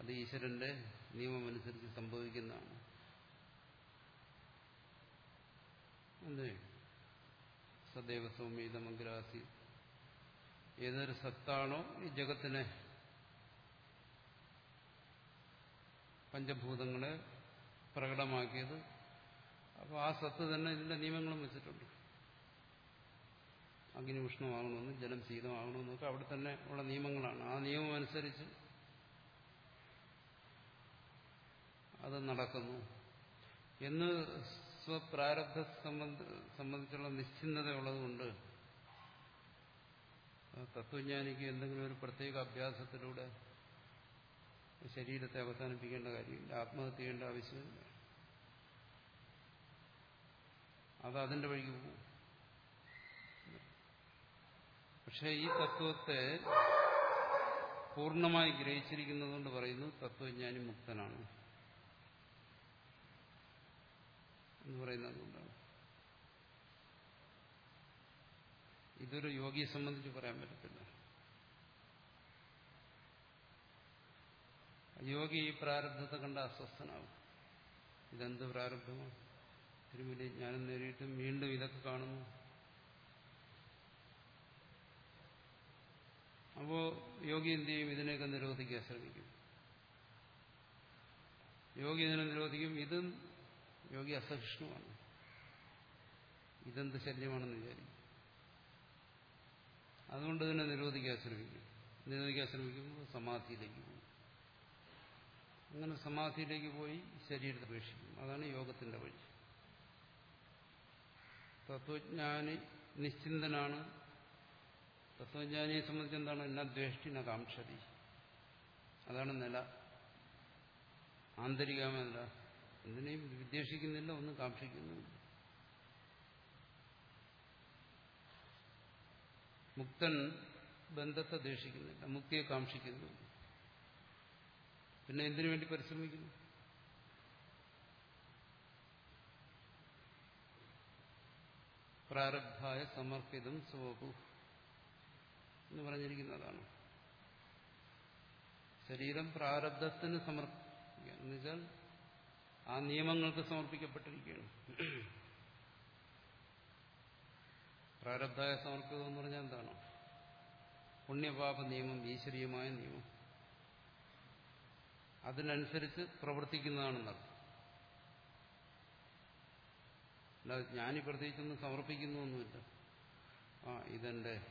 അത് ഈശ്വരന്റെ നിയമമനുസരിച്ച് സംഭവിക്കുന്നതാണ്. അല്ലേ? സദൈവ സൗമ്യതമഗ്രാസി ഏതൊരു സത്താണോ ഈ ജഗത്തിനെ പഞ്ചഭൂതങ്ങളെ പ്രകടമാക്കിയത് അപ്പോൾ ആ സത്ത് തന്നെ ഇതിന്റെ നിയമങ്ങളും വെച്ചിട്ടുണ്ട്. അഗ്നി ഉഷ്ണമാകണമെന്നും ജലം ശീതമാകണമെന്നൊക്കെ അവിടെ തന്നെ ഉള്ള നിയമങ്ങളാണ്. ആ നിയമം അനുസരിച്ച് അത് നടക്കുന്നു. എന്ന് സ്വപ്രാരബ്ധ സംബന്ധിച്ചുള്ള നിശ്ചിന്നതയുള്ളതുകൊണ്ട് തത്വജ്ഞാനിക്ക് എന്തെങ്കിലും ഒരു പ്രത്യേക അഭ്യാസത്തിലൂടെ ശരീരത്തെ അവസാനിപ്പിക്കേണ്ട കാര്യമില്ല. ആത്മഹത്യ ചെയ്യേണ്ട ആവശ്യമില്ല. അത് അതിന്റെ വഴിക്ക് പോകും. പക്ഷേ ഈ തത്വത്തെ പൂർണമായി ഗ്രഹിച്ചിരിക്കുന്നതുകൊണ്ട് പറയുന്നു തത്വജ്ഞാനി മുക്തനാണ് എന്ന് പറയുന്നത് കൊണ്ടാണ്. ഇതൊരു യോഗിയെ സംബന്ധിച്ച് പറയാൻ പറ്റത്തില്ല. യോഗി ഈ പ്രാരബ്ധത്തെ കണ്ട അസ്വസ്ഥനാവും ഇതെന്ത് പ്രാരബ്ധമാണ്? തിരുമലി ജ്ഞാനം നേടിയിട്ടും വീണ്ടും ഇതൊക്കെ കാണുന്നു. അപ്പോ യോഗി എന്ത് ചെയ്യും? ഇതിനെയൊക്കെ നിരോധിക്കാൻ ശ്രമിക്കും. യോഗി ഇതിനെ നിരോധിക്കും. ഇതും യോഗി അസഹിഷ്ണുവാണ്. ഇതെന്ത് ശല്യമാണെന്ന് വിചാരിക്കും. അതുകൊണ്ട് തന്നെ നിരോധിക്കാൻ ശ്രമിക്കും. നിരോധിക്കാൻ ശ്രമിക്കുമ്പോൾ സമാധിയിലേക്ക് പോകും. അങ്ങനെ സമാധിയിലേക്ക് പോയി ശരീരത്തെ അപേക്ഷിക്കും. അതാണ് യോഗത്തിന്റെ വഴി. തത്വജ്ഞാനി നിശ്ചിന്തനാണ്. തത്വജ്ഞാനിയെ സംബന്ധിച്ച് എന്താണ്? എന്ന ദ്വേഷ്ടി ന കാംക്ഷതി. അതാണ് നില. ആന്തരികമായ നില. എന്തിനേയും വിദ്വേഷിക്കുന്നില്ല ഒന്നും കാക്ഷിക്കുന്നുമില്ല മുക്തൻ ബന്ധത്തെ ദ്വേഷിക്കുന്നില്ല മുക്തിയെ കാക്ഷിക്കുന്നു പിന്നെ എന്തിനു വേണ്ടി പരിശ്രമിക്കുന്നു? പ്രാരബ്ധായ സമർപ്പിതം സ്വകു എന്ന് പറഞ്ഞിരിക്കുന്നതാണ് ശരീരം പ്രാരബ്ധത്തിന് സമർപ്പിക്കുക. എന്നുവെച്ചാൽ ആ നിയമങ്ങൾക്ക് സമർപ്പിക്കപ്പെട്ടിരിക്കുകയാണ്. പ്രാരബ്ധായ സമർപ്പിതം എന്ന് പറഞ്ഞാൽ എന്താണ്? പുണ്യപാപ നിയമം ഈശ്വരീയമായ നിയമം. അതിനനുസരിച്ച് പ്രവർത്തിക്കുന്നതാണെന്നർത്ഥം. അല്ലാതെ ജ്ഞാനി പ്രത്യേകിച്ചൊന്നും സമർപ്പിക്കുന്നൊന്നുമില്ല. ആ ഇതെന്റെ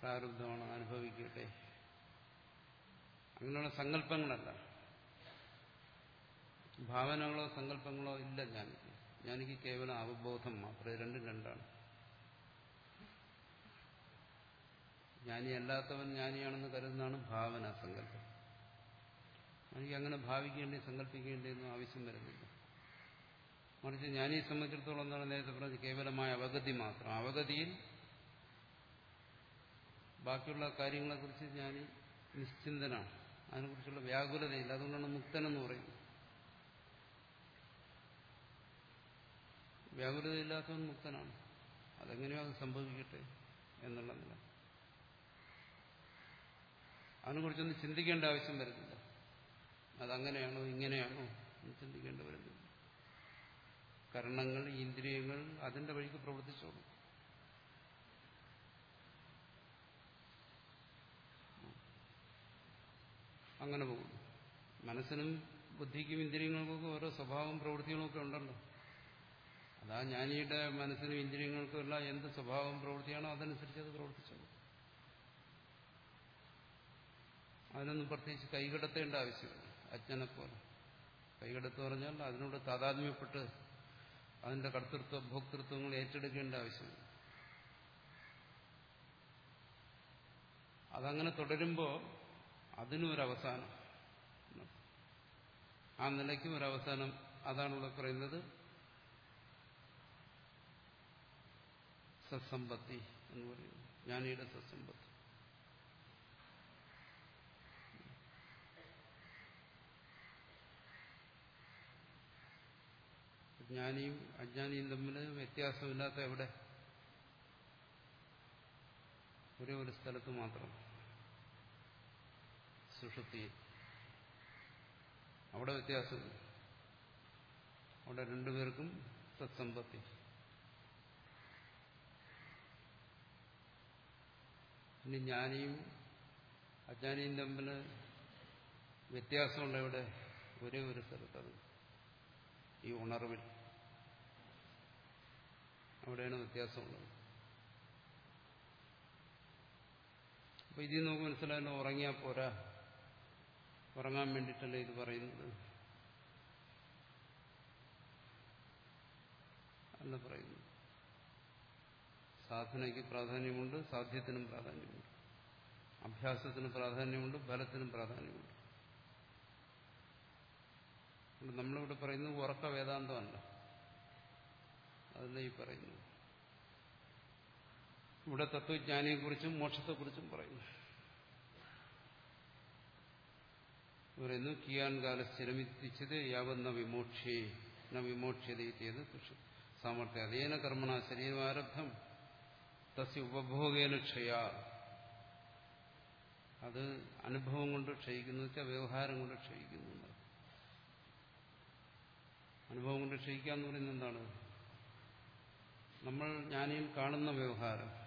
പ്രാരബ്ധമാണ്. അനുഭവിക്കട്ടെ. അങ്ങനെയുള്ള സങ്കല്പങ്ങളല്ല. ഭാവനകളോ സങ്കല്പങ്ങളോ ഇല്ല ജ്ഞാനിക്ക് ജ്ഞാനിക്ക് കേവലം അവബോധം മാത്രമേ രണ്ടും രണ്ടാണ്. ജ്ഞാനിയല്ലാത്തവൻ ജ്ഞാനിയാണെന്ന് കരുതുന്നതാണ് ഭാവന സങ്കല്പം. എനിക്ക് അങ്ങനെ ഭാവിക്കേണ്ടി സങ്കല്പിക്കേണ്ടിയൊന്നും ആവശ്യം വരുന്നില്ല. മറിച്ച് ഞാനീ സംബന്ധിച്ചിടത്തോളം എന്താണ് നേരത്തെ പറഞ്ഞത്? കേവലമായ അവഗതി മാത്രം. അവഗതിയിൽ ബാക്കിയുള്ള കാര്യങ്ങളെക്കുറിച്ച് ഞാൻ നിശ്ചിന്തനാണ്. അതിനെക്കുറിച്ചുള്ള വ്യാകുലതയില്ല. അതുകൊണ്ടാണ് മുക്തനെന്ന് പറയുന്നത്. വ്യാകുലതയില്ലാത്തവൻ മുക്തനാണ്. അതെങ്ങനെയോ അത് സംഭവിക്കട്ടെ എന്നുള്ളതല്ല നില. അതിനെക്കുറിച്ചൊന്നും ചിന്തിക്കേണ്ട ആവശ്യം വരുന്നില്ല. അതങ്ങനെയാണോ ഇങ്ങനെയാണോ എന്ന് ചിന്തിക്കേണ്ടി വരുന്നില്ല കരണങ്ങൾ ഇന്ദ്രിയങ്ങൾ അതിന്റെ വഴിക്ക് പ്രവർത്തിച്ചോളും. അങ്ങനെ പോകുന്നു. മനസ്സിനും ബുദ്ധിക്കും ഇന്ദ്രിയങ്ങൾക്കൊക്കെ ഓരോ സ്വഭാവം പ്രവൃത്തികളൊക്കെ ഉണ്ടല്ലോ. അതാ ജ്ഞാനിയുടെ മനസ്സിനും ഇന്ദ്രിയങ്ങൾക്കും എന്ത് സ്വഭാവം പ്രവൃത്തിയാണോ അതനുസരിച്ച് അത് പ്രവർത്തിച്ചോളൂ. അതിനൊന്നും പ്രത്യേകിച്ച് കൈകടത്തേണ്ട ആവശ്യമില്ല. അജ്ഞനെ പോലെ കൈകടത്ത് പറഞ്ഞാൽ അതിനോട് താതാത്മ്യപ്പെട്ട് അതിന്റെ കർത്തൃത്വ ഭോക്തൃത്വങ്ങൾ ഏറ്റെടുക്കേണ്ട ആവശ്യമില്ല. അതങ്ങനെ തുടരുമ്പോൾ അതിനും അവസാനം ആ നിലയ്ക്കും ഒരവസാനം അതാണ് ഇവിടെ പറയുന്നത് സത്സമ്പത്തി എന്ന് പറയുന്നത്. ജ്ഞാനിയുടെ സത്സമ്പത്തി. ജ്ഞാനിയും അജ്ഞാനിയും തമ്മിൽ വ്യത്യാസമില്ലാത്ത എവിടെ? ഒരേ ഒരു സ്ഥലത്ത് മാത്രം. സുഷുപ്തി. അവിടെ വ്യത്യാസമില്ല അവിടെ രണ്ടുപേർക്കും സത്സമ്പത്തി. ഇനി ജ്ഞാനിയും അജ്ഞാനിയും തമ്മിൽ വ്യത്യാസമുണ്ട് ഇവിടെ ഒരേ ഒരു സ്ഥലത്തത് ഈ ഉണർവിൽ. അവിടെയാണ് വ്യത്യാസമുള്ളത്. അപ്പൊ ഇതിൽ നമുക്ക് മനസ്സിലായല്ലോ ഉറങ്ങിയാ പോരാ. ഉറങ്ങാൻ വേണ്ടിയിട്ടല്ലേ ഇത് പറയുന്നത്. അല്ല പറയുന്നു സാധനയ്ക്ക് പ്രാധാന്യമുണ്ട് സാധ്യത്തിനും പ്രാധാന്യമുണ്ട്. അഭ്യാസത്തിന് പ്രാധാന്യമുണ്ട് ഫലത്തിനും പ്രാധാന്യമുണ്ട്. നമ്മളിവിടെ പറയുന്നത് ഉറക്ക വേദാന്തമല്ല. അതല്ല ഈ പറയുന്നു ഇവിടെ തത്വജ്ഞാനിയെക്കുറിച്ചും മോക്ഷത്തെക്കുറിച്ചും പറയുന്നു. പറയുന്നു കിയാൻ കാല സ്ഥിരമിത്തിച്ചത് യാവന്ന വിമോക്ഷേ ന വിമോക്ഷ്യത ചെയ്ത് സാമർത്ഥ്യം അതേന കർമ്മണ ശരീരമാരബ്ധം തസ്യ ഉപഭോഗേന ക്ഷയ. അത് അനുഭവം കൊണ്ട് ക്ഷയിക്കുന്നു വെച്ചാൽ വ്യവഹാരം കൊണ്ട് ക്ഷയിക്കുന്നു അനുഭവം കൊണ്ട് ക്ഷയിക്കുക എന്ന് പറയുന്നത് എന്താണ്? നമ്മൾ ജ്ഞാനിയിൽ കാണുന്ന വ്യവഹാരം.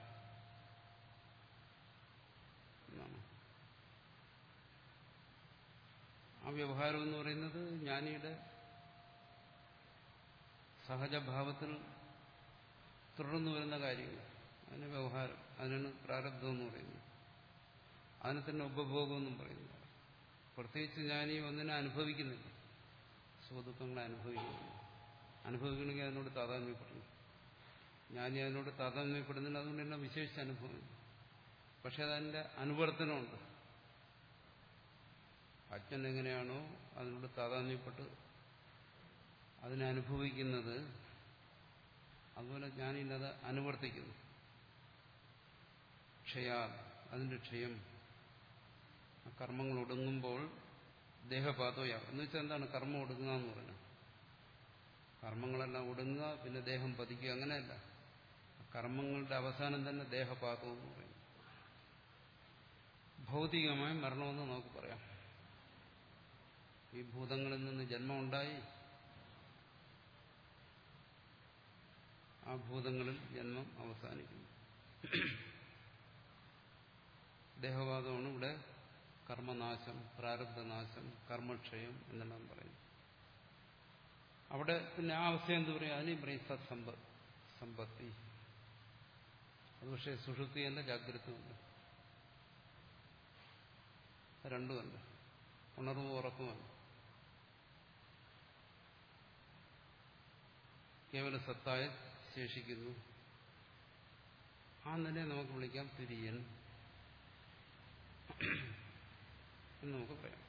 ആ വ്യവഹാരം എന്ന് പറയുന്നത് ജ്ഞാനിയുടെ സഹജഭാവത്തിൽ തുടർന്നു വരുന്ന കാര്യങ്ങൾ അതിന് വ്യവഹാരം അതിനാണ് പ്രാരബ്ധം എന്ന് പറയുന്നത്. അതിനെ തന്നെ ഉപഭോഗം എന്നും പറയുന്നു പ്രത്യേകിച്ച് ഞാനീ ഒന്നിനെ അനുഭവിക്കുന്നില്ല. സുഖദുഃഖങ്ങളെ അനുഭവിക്കുന്നു അനുഭവിക്കണമെങ്കിൽ അതിനോട് താതാത്മ്യപ്പെടണം ജ്ഞാനി അതിനോട് താതാത്മ്യപ്പെടുന്നില്ല അതുകൊണ്ട് എന്നെ വിശേഷിച്ച അനുഭവം പക്ഷെ അതിന്റെ അനുവർത്തനമുണ്ട്. അച്ഛൻ എങ്ങനെയാണോ അതിനോട് താതാന്യപ്പെട്ട് അതിനെ അനുഭവിക്കുന്നത് അതുപോലെ ഞാനിന്നത് അനുവർത്തിക്കുന്നു. ക്ഷയ അതിന്റെ ക്ഷയം. കർമ്മങ്ങൾ ഒടുങ്ങുമ്പോൾ ദേഹപാതോയാവും എന്ന് വെച്ചാൽ എന്താണ് കർമ്മം ഒടുങ്ങുക എന്ന് പറഞ്ഞാൽ? കർമ്മങ്ങളെല്ലാം ഒടുങ്ങുക പിന്നെ ദേഹം പതിക്കുക അങ്ങനെയല്ല. കർമ്മങ്ങളുടെ അവസാനം തന്നെ ദേഹപാതം എന്ന് പറയും. ഭൗതികമായ മരണമെന്ന് നമുക്ക് പറയാം. ഈ ഭൂതങ്ങളിൽ നിന്ന് ജന്മമുണ്ടായി. ആ ഭൂതങ്ങളിൽ ജന്മം അവസാനിക്കുന്നു. ദേഹവാദമാണ് ഇവിടെ കർമ്മനാശം പ്രാരബ്ധനാശം കർമ്മക്ഷയം എന്നെല്ലാം പറയുന്നു അവിടെ പിന്നെ ആ അവസ്ഥ എന്ത് പറയും? അതിനെയും പറയും സത്സമ്പത്ത് സമ്പത്തി. അത് പക്ഷേ സുഷുപ്തിയല്ല ജാഗ്രതയുണ്ട്. രണ്ടുമല്ല. ഉണർവ് ഉറക്കുമല്ല കേവല സത്തായ ശേഷിക്കുന്നു. ആ നിലയെ നമുക്ക് വിളിക്കാം തുര്യൻ. എന്ന് നമുക്ക് പറയാം.